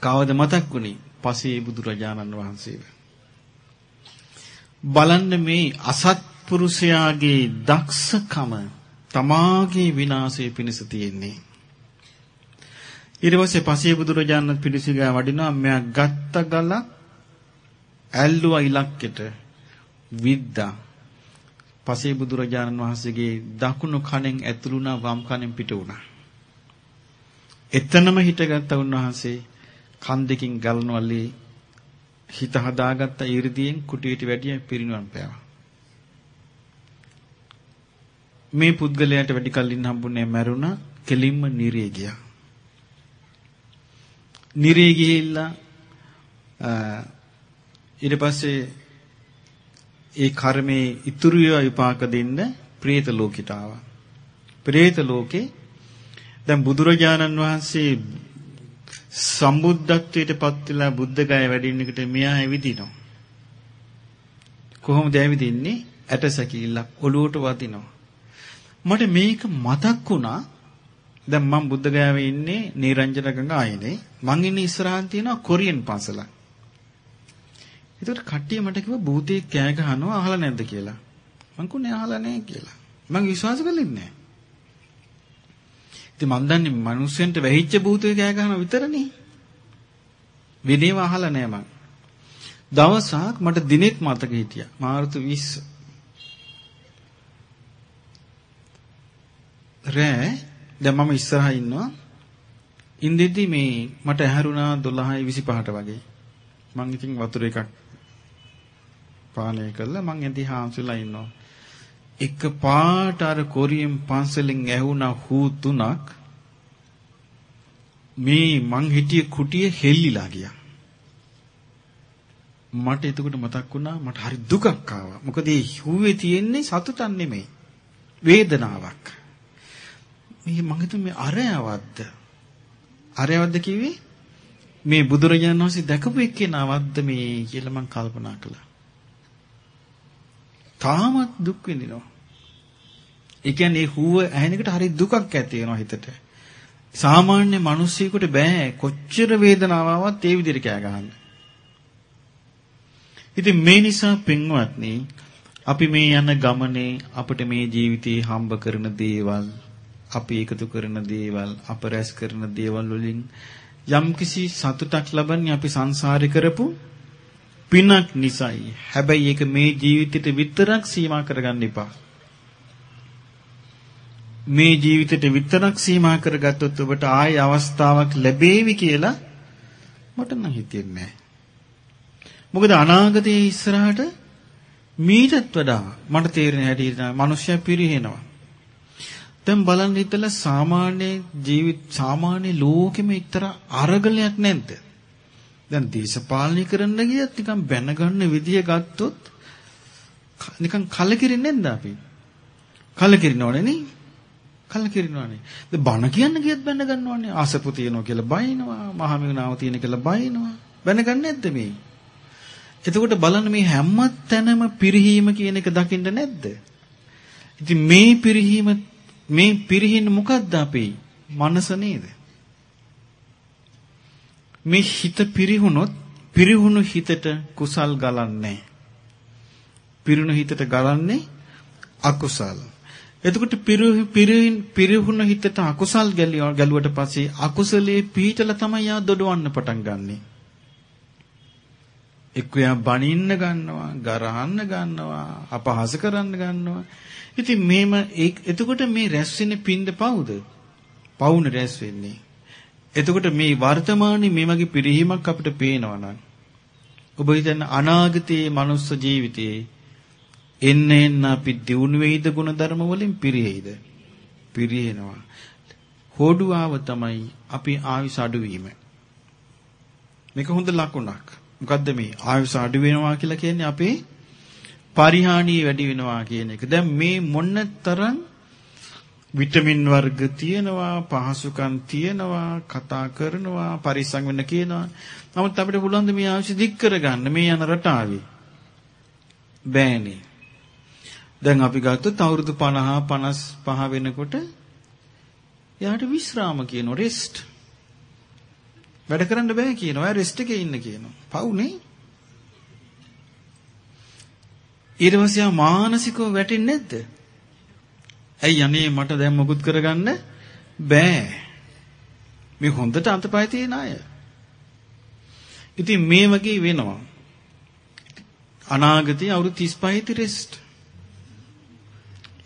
කවද මතක් වුණේ? පසේ බුදුරජාණන් වහන්සේව. බලන්න මේ අසත්පුරුෂයාගේ දක්ෂකම තමාගේ විනාශය පිණිස තියෙන්නේ. ඊට පස්සේ පසේ බුදුරජාණන් පිළිසිගා වඩිනවා මෙයා ගත්ත ගල ඇල්ලුවා ඉලක්කෙට විද්දා. පසේ බුදුරජාණන් වහන්සේගේ දකුණු කනෙන් ඇතුළුණා වම් කනෙන් පිට වුණා. එතනම හිටගත්ත උන්වහන්සේ කන් දෙකින් ගලනවලේ හිත හදාගත්ත 이르දීන් කුටියට වැඩිය පිරිනුවන් පෑවා. මේ පුද්ගලයාට වැඩි කලින් හම්බුනේ මැරුණා, කෙලින්ම නිරේ ගියා. නිරේ ගිහිල්ලා ඊට පස්සේ ඒ කර්මයේ ඉතුරු විපාක දෙන්න പ്രേත ලෝකයට ආවා. പ്രേත ලෝකේ දැන් බුදුරජාණන් වහන්සේ සම්බුද්ධත්වයට පත් වෙලා බුද්ධ ගය වැඩින්නකට මෙයා ඇවිදිනවා. කොහොමද ඇවිදින්නේ? ඇට සැකිල්ලක් ඔලුවට වදිනවා. මට මේක මතක් වුණා. දැන් මම බුද්ධ ගයාවේ ඉන්නේ නීරංජන ගඟ ආයනේ. මං ඉන්නේ ඉස්සරහන් තියෙනවා කොරියන් පන්සලක්. ඒකට කට්ටිය මට කිව්වා භූතේ කෑ ගහනවා අහලා නැද්ද කියලා. මං කිව්නේ අහලා නැහැ කියලා. මං විශ්වාස කළේ නැහැ. ඉතින් මන් දන්නේ මිනිස්සුන්ට වැහිච්ච භූතේ කෑ ගහන විතරනේ. විනේව අහලා නැහැ මං. දවසක් මට දිනෙත් මතක හිටියා. මාර්තු 20. රෑ දැන් මම ඉස්සරහා ඉන්නවා. ඉන්දෙද්දි මේ මට ඇහැරුණා 12යි 25ට වගේ. මං ඉතින් වතුර එකක් පානය කළා මං ඇඳි හාන්සුලා ඉන්නවා. එක පාට අර කොරියන් පන්සලෙන් ඇහුණා හූ තුනක් මේ මං හිටිය කුටිය හෙල්ලිලා ගියා. මට එතකොට මතක් වුණා මට හරි දුකක් ආවා. මොකද මේ හුවේ තියෙන්නේ සතුටක් නෙමෙයි. වේදනාවක්. මේ මං හිතුවේ මේ අරයවද්ද? අරයවද්ද කිව්වේ මේ බුදුරජාණන් වහන්සේ දැකපු එක්කෙනාවක්ද මේ කියලා මං කල්පනා කළා. තාමත් දුක් විඳිනවා. ඒ කියන්නේ හුව ඇහෙනකොට හරි දුකක් ඇති වෙනවා හිතට. සාමාන්‍ය මිනිස්සෙකුට බෑ කොච්චර වේදනාවක් ඒ විදිහට කෑ ගහන්න. ඉතින් මේ නිසා පින්වත්නි අපි මේ යන ගමනේ අපිට මේ ජීවිතේ හම්බ කරන දේවල් අපි එකතු කරන දේවල් අප රැස් කරන දේවල් වලින් යම්කිසි සතුටක් ලබන්නේ අපි සංසාරේ කරපු පිනක් නිසායි. හැබැයි ඒක මේ ජීවිතෙට විතරක් සීමා කරගන්න එපා. මේ ජීවිතෙට විතරක් සීමා කරගත්තොත් ඔබට ආයේ අවස්ථාවක් ලැබේවි කියලා මට නම් හිතෙන්නේ නැහැ. මොකද අනාගතයේ ඉස්සරහට මීටත් වඩා මට තේරෙන හැටියට මිනිස්සු පිරිහෙනවා. දැන් බලන්න හිතලා සාමාන්‍ය ජීවිත සාමාන්‍ය ලෝකෙම එක්තරා අරගලයක් නැද්ද? දැන් දේශපාලනය කරන්න ගියත් නිකන් බැන ගන්න විදිය ගත්තොත් නිකන් කලකිරෙන්නේ නැද්ද අපි? කලකිරිනවනේ නේ? කලකිරිනවනේ. දැන් බණ කියන්න ගියත් බැන ගන්නවනේ. ආසපු තියනවා කියලා බයිනවා, මහමිනාව තියෙන කියලා බයිනවා. බැන ගන්න නැද්ද මේ? එතකොට බලන්න මේ හැම තැනම පිරිහීම කියන එක දකින්න නැද්ද? ඉතින් මේ පිරිහීම මේ පිරිහින්න මොකද්ද අපේ මනස නේද? මේ හිත පිරිහුනොත් පිරිහුණු හිතට කුසල් ගලන්නේ පිරිහුණු හිතට ගලන්නේ අකුසල්. එතකොට පිරිහුණු හිතට අකුසල් ගැලුවට පස්සේ අකුසලයේ පීඨල තමයි යා දොඩවන්න පටන් ගන්නෙ. එක්ක යා බනින්න ගන්නවා, ගරහන්න ගන්නවා, අපහාස කරන්න ගන්නවා. ඉතින් මේම එතකොට මේ රැස් වෙන්නේ පින්ද පවුද? පවුන රැස් වෙන්නේ. එතකොට මේ වර්තමානයේ මේ වගේ පිරිහීමක් අපිට පේනවා නම් ඔබ හිතන්න අනාගතයේ මනුස්ස ජීවිතයේ එන්න එන්න අපි දියුණු වෙයිද ගුණධර්ම වලින් පිරිහෙයිද? පිරිහෙනවා. හොඩුවාව තමයි අපි ආයුෂ අඩුවීම. මේක හොඳ ලකුණක්. මොකද්ද මේ ආයුෂ අඩු වෙනවා කියලා කියන්නේ අපේ පරිහානිය වැඩි වෙනවා කියන එක. දැන් මේ මොන්න තරම් විටමින් වර්ග තියෙනවා, පහසුකම් තියෙනවා, කතා කරනවා, පරිස්සම් වෙන්න කියනවා. නමුත් අපිට පුළුවන් ද මේ අවශ්‍ය දික් කරගන්න මේ යන රටාවේ. බෑනේ. දැන් අපි ගත්තොත් අවුරුදු 50 55 වෙනකොට එයාට විශ්‍රාම කියනවා රෙස්ට්. වැඩ කරන්න බෑ කියනවා. රෙස්ට් එකේ ඉන්න කියනවා. පවුනේ. ඊට පස්සේ ආ මානසිකව වැටෙන්නේ නැද්ද? ඇයි අනේ මට දැන් මොකුත් කරගන්න බෑ. මේ හොඳට අතපය තියෙන අය. ඉතින් මේ වගේ වෙනවා. අනාගතයේ අවුරුදු 35 රෙස්ට්.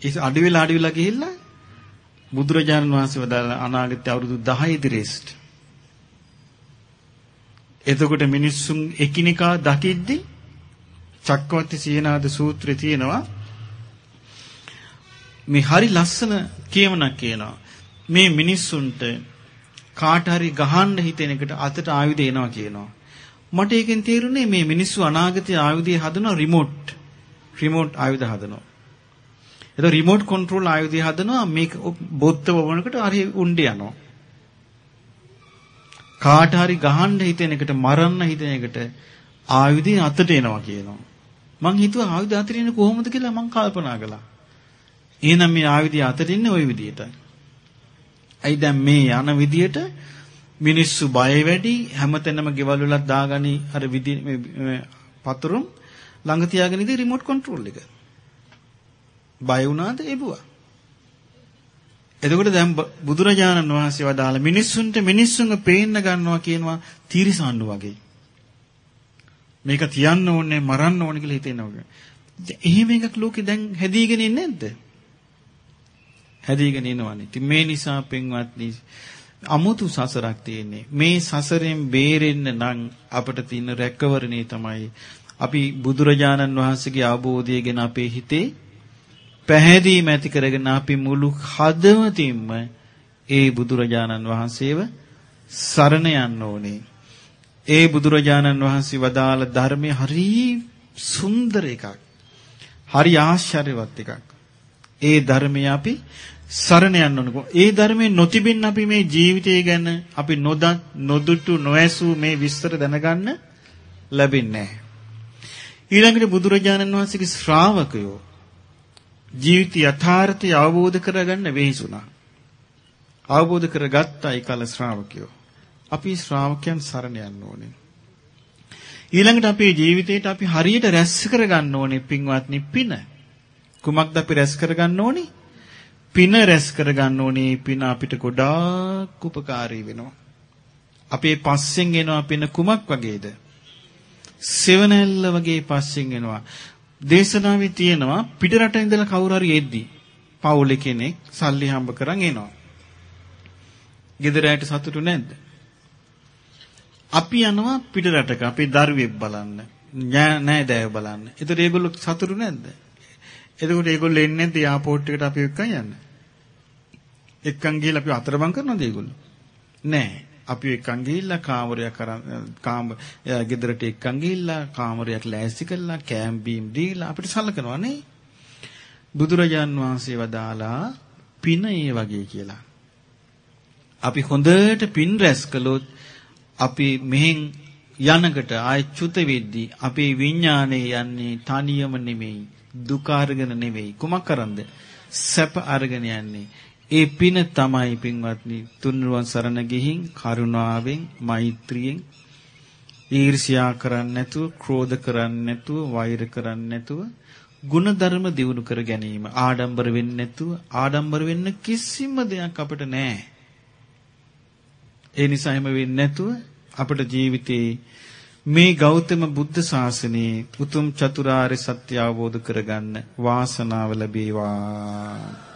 ඒ අඩු වෙලා අඩු වෙලා ගිහිල්ලා බුදුරජාණන් වහන්සේ වදාළ අනාගතයේ අවුරුදු 10 රෙස්ට්. එතකොට මිනිස්සුන් එකිනෙකා දකිද්දී චක්කවර්ති සීනාද සූත්‍රයේ තියෙනවා මේ හරි ලස්සන කියමනක් කියනවා. මේ මිනිස්සුන්ට කාට හරි ගහන්න හිතෙන එකට අතට ආයුධ එනවා කියනවා. මට ඒකෙන් තේරුනේ මේ මිනිස්සු අනාගතයේ ආයුධය හදනවා රිමෝට් රිමෝට් ආයුධ හදනවා. එතකොට රිමෝට් කන්ට්‍රෝල් ආයුධය හදනවා මේක බොත්ත වවනකට හරි උණ්ඩ යනවා කාට හරි ගහන්න හිතෙන එකට මරන්න හිතෙන එකට ආයුධය අතට එනවා කියනවා මං හිතුවා ආයුධ අතර ඉන්නේ කොහොමද කියලා මං කල්පනා කළා. එහෙනම් මේ ආයුධය අතර ඉන්නේ ওই විදිහටයි. ඇයි දැන් මේ යන විදිහට මිනිස්සු බය වැඩි හැමතැනම ගෙවල් වලත් දාගනි අර විදි පතුරුම් ළඟ තියාගෙන ඉදී රිමෝට් කන්ට්‍රෝල් එක. බය වුණාද එබුවා. එතකොට දැන් බුදුරජාණන් වහන්සේ වදාළ මිනිස්සුන්ට මිනිස්සුන්ව පේන්න ගන්නවා කියනවා තීරිසන්නු වගේ. මේක තියන්න ඕනේ මරන්න ඕනේ කියලා හිතෙනවා. එහෙම එකක් ලෝකේ දැන් හැදීගෙන ඉන්නේ නැද්ද? හැදීගෙන ඉනවනේ. ඉතින් මේ නිසා පින්වත්නි අමුතු සසරක් තියෙන්නේ. මේ සසරෙන් බේරෙන්න නම් අපිට තියෙන රැකවරණේ තමයි අපි බුදුරජාණන් වහන්සේගේ අවබෝධය ගැන අපේ හිතේ පැහැදීම ඇති කරගෙන අපි මුළු හදවතින්ම ඒ බුදුරජාණන් වහන්සේව සරණ යන්න ඕනේ. ඒ බුදුරජාණන් වහන්සේ වදාළ ධර්මයේ හරි සුන්දර එකක්. හරි ආශ්චර්යවත් එකක්. ඒ ධර්මය අපි සරණ යන්න ඕනකෝ. ඒ ධර්මයේ නොතිබින් අපි මේ ජීවිතය ගැන අපි නොදත් නොදුටු නොඇසූ මේ විස්තර දැනගන්න ලැබෙන්නේ නැහැ. ඊළඟට බුදුරජාණන් වහන්සේගේ ශ්‍රාවකයෝ ජීවිත යථාර්ථය අවබෝධ කරගන්න වෙහිසුණා. අවබෝධ කරගත්තයි කල ශ්‍රාවකයෝ. අපි ශ්‍රාවකයන් සරණ යන්න ඕනේ. ඊළඟට අපේ ජීවිතේට අපි හරියට රැස් කරගන්න ඕනේ පින්වත්නි පින. කුමක්ද අපි රැස් කරගන්න ඕනේ? පින රැස් කරගන්න ඕනේ. පින අපිට ගොඩාක් උපකාරී වෙනවා. අපේ පස්සෙන් එනවා පින කුමක් වගේද? සෙවණැල්ල වගේ පස්සෙන් එනවා. දේශනාවේ තියෙනවා පිටරට ඉඳලා කවුරු හරි එද්දි පවුලේ කෙනෙක් සල්ලි හම්බ කරන් එනවා. ගෙදර ඇයට සතුටු නැද්ද? අපි යනවා පිටරටක අපේ දරුවෙක් බලන්න. නෑ දෑයෝ බලන්න. ඒතර ඒගොල්ලෝ සතුටු නැද්ද? එතකොට ඒගොල්ලෝ එන්නේ නැද්ද එයාපෝට් එකට අපි එක්කන් යන්න? එක්කන් ගිහලා අපි අතරමං කරනවද ඒගොල්ලෝ? නෑ. අපි එක්කන් ගිහිල්ලා කාමරයක් අරන් කාම ගෙදරට එක්කන් ගිහිල්ලා කාමරයක් ලෑස්ති කරලා කෑම් බීම් දීලා අපිට සලකනවා නේ. බුදුරජාන් වහන්සේ වදාලා පින ඒ වගේ කියලා. අපි හොඳට පින් රැස් කළොත් අපි මෙහෙන් යනකට ආයචුත වෙද්දී අපේ විඥානය යන්නේ තනියම නෙමෙයි දුක අරගෙන නෙමෙයි කුමක් කරන්ද සැප අරගෙන යන්නේ ඒ පින තමයි පින්වත්නි තුන්රුවන් සරණ ගිහින් කරුණාවෙන් මෛත්‍රියෙන් ඊර්ෂ්‍යා කරන්නේ නැතුව ක්‍රෝධ කරන්නේ නැතුව වෛර කරන්නේ නැතුව ಗುಣධර්ම දියුණු කර ගැනීම ආඩම්බර වෙන්නේ නැතුව ආඩම්බර වෙන්න කිසිම දෙයක් අපිට නැහැ. ඒ නිසා එහෙම වෙන්නේ නැතුව අපේ ජීවිතේ මේ ගෞතම බුද්ධ ශාසනයේ උතුම් චතුරාර්ය සත්‍ය අවබෝධ කරගන්න වාසනාව ලැබේවා.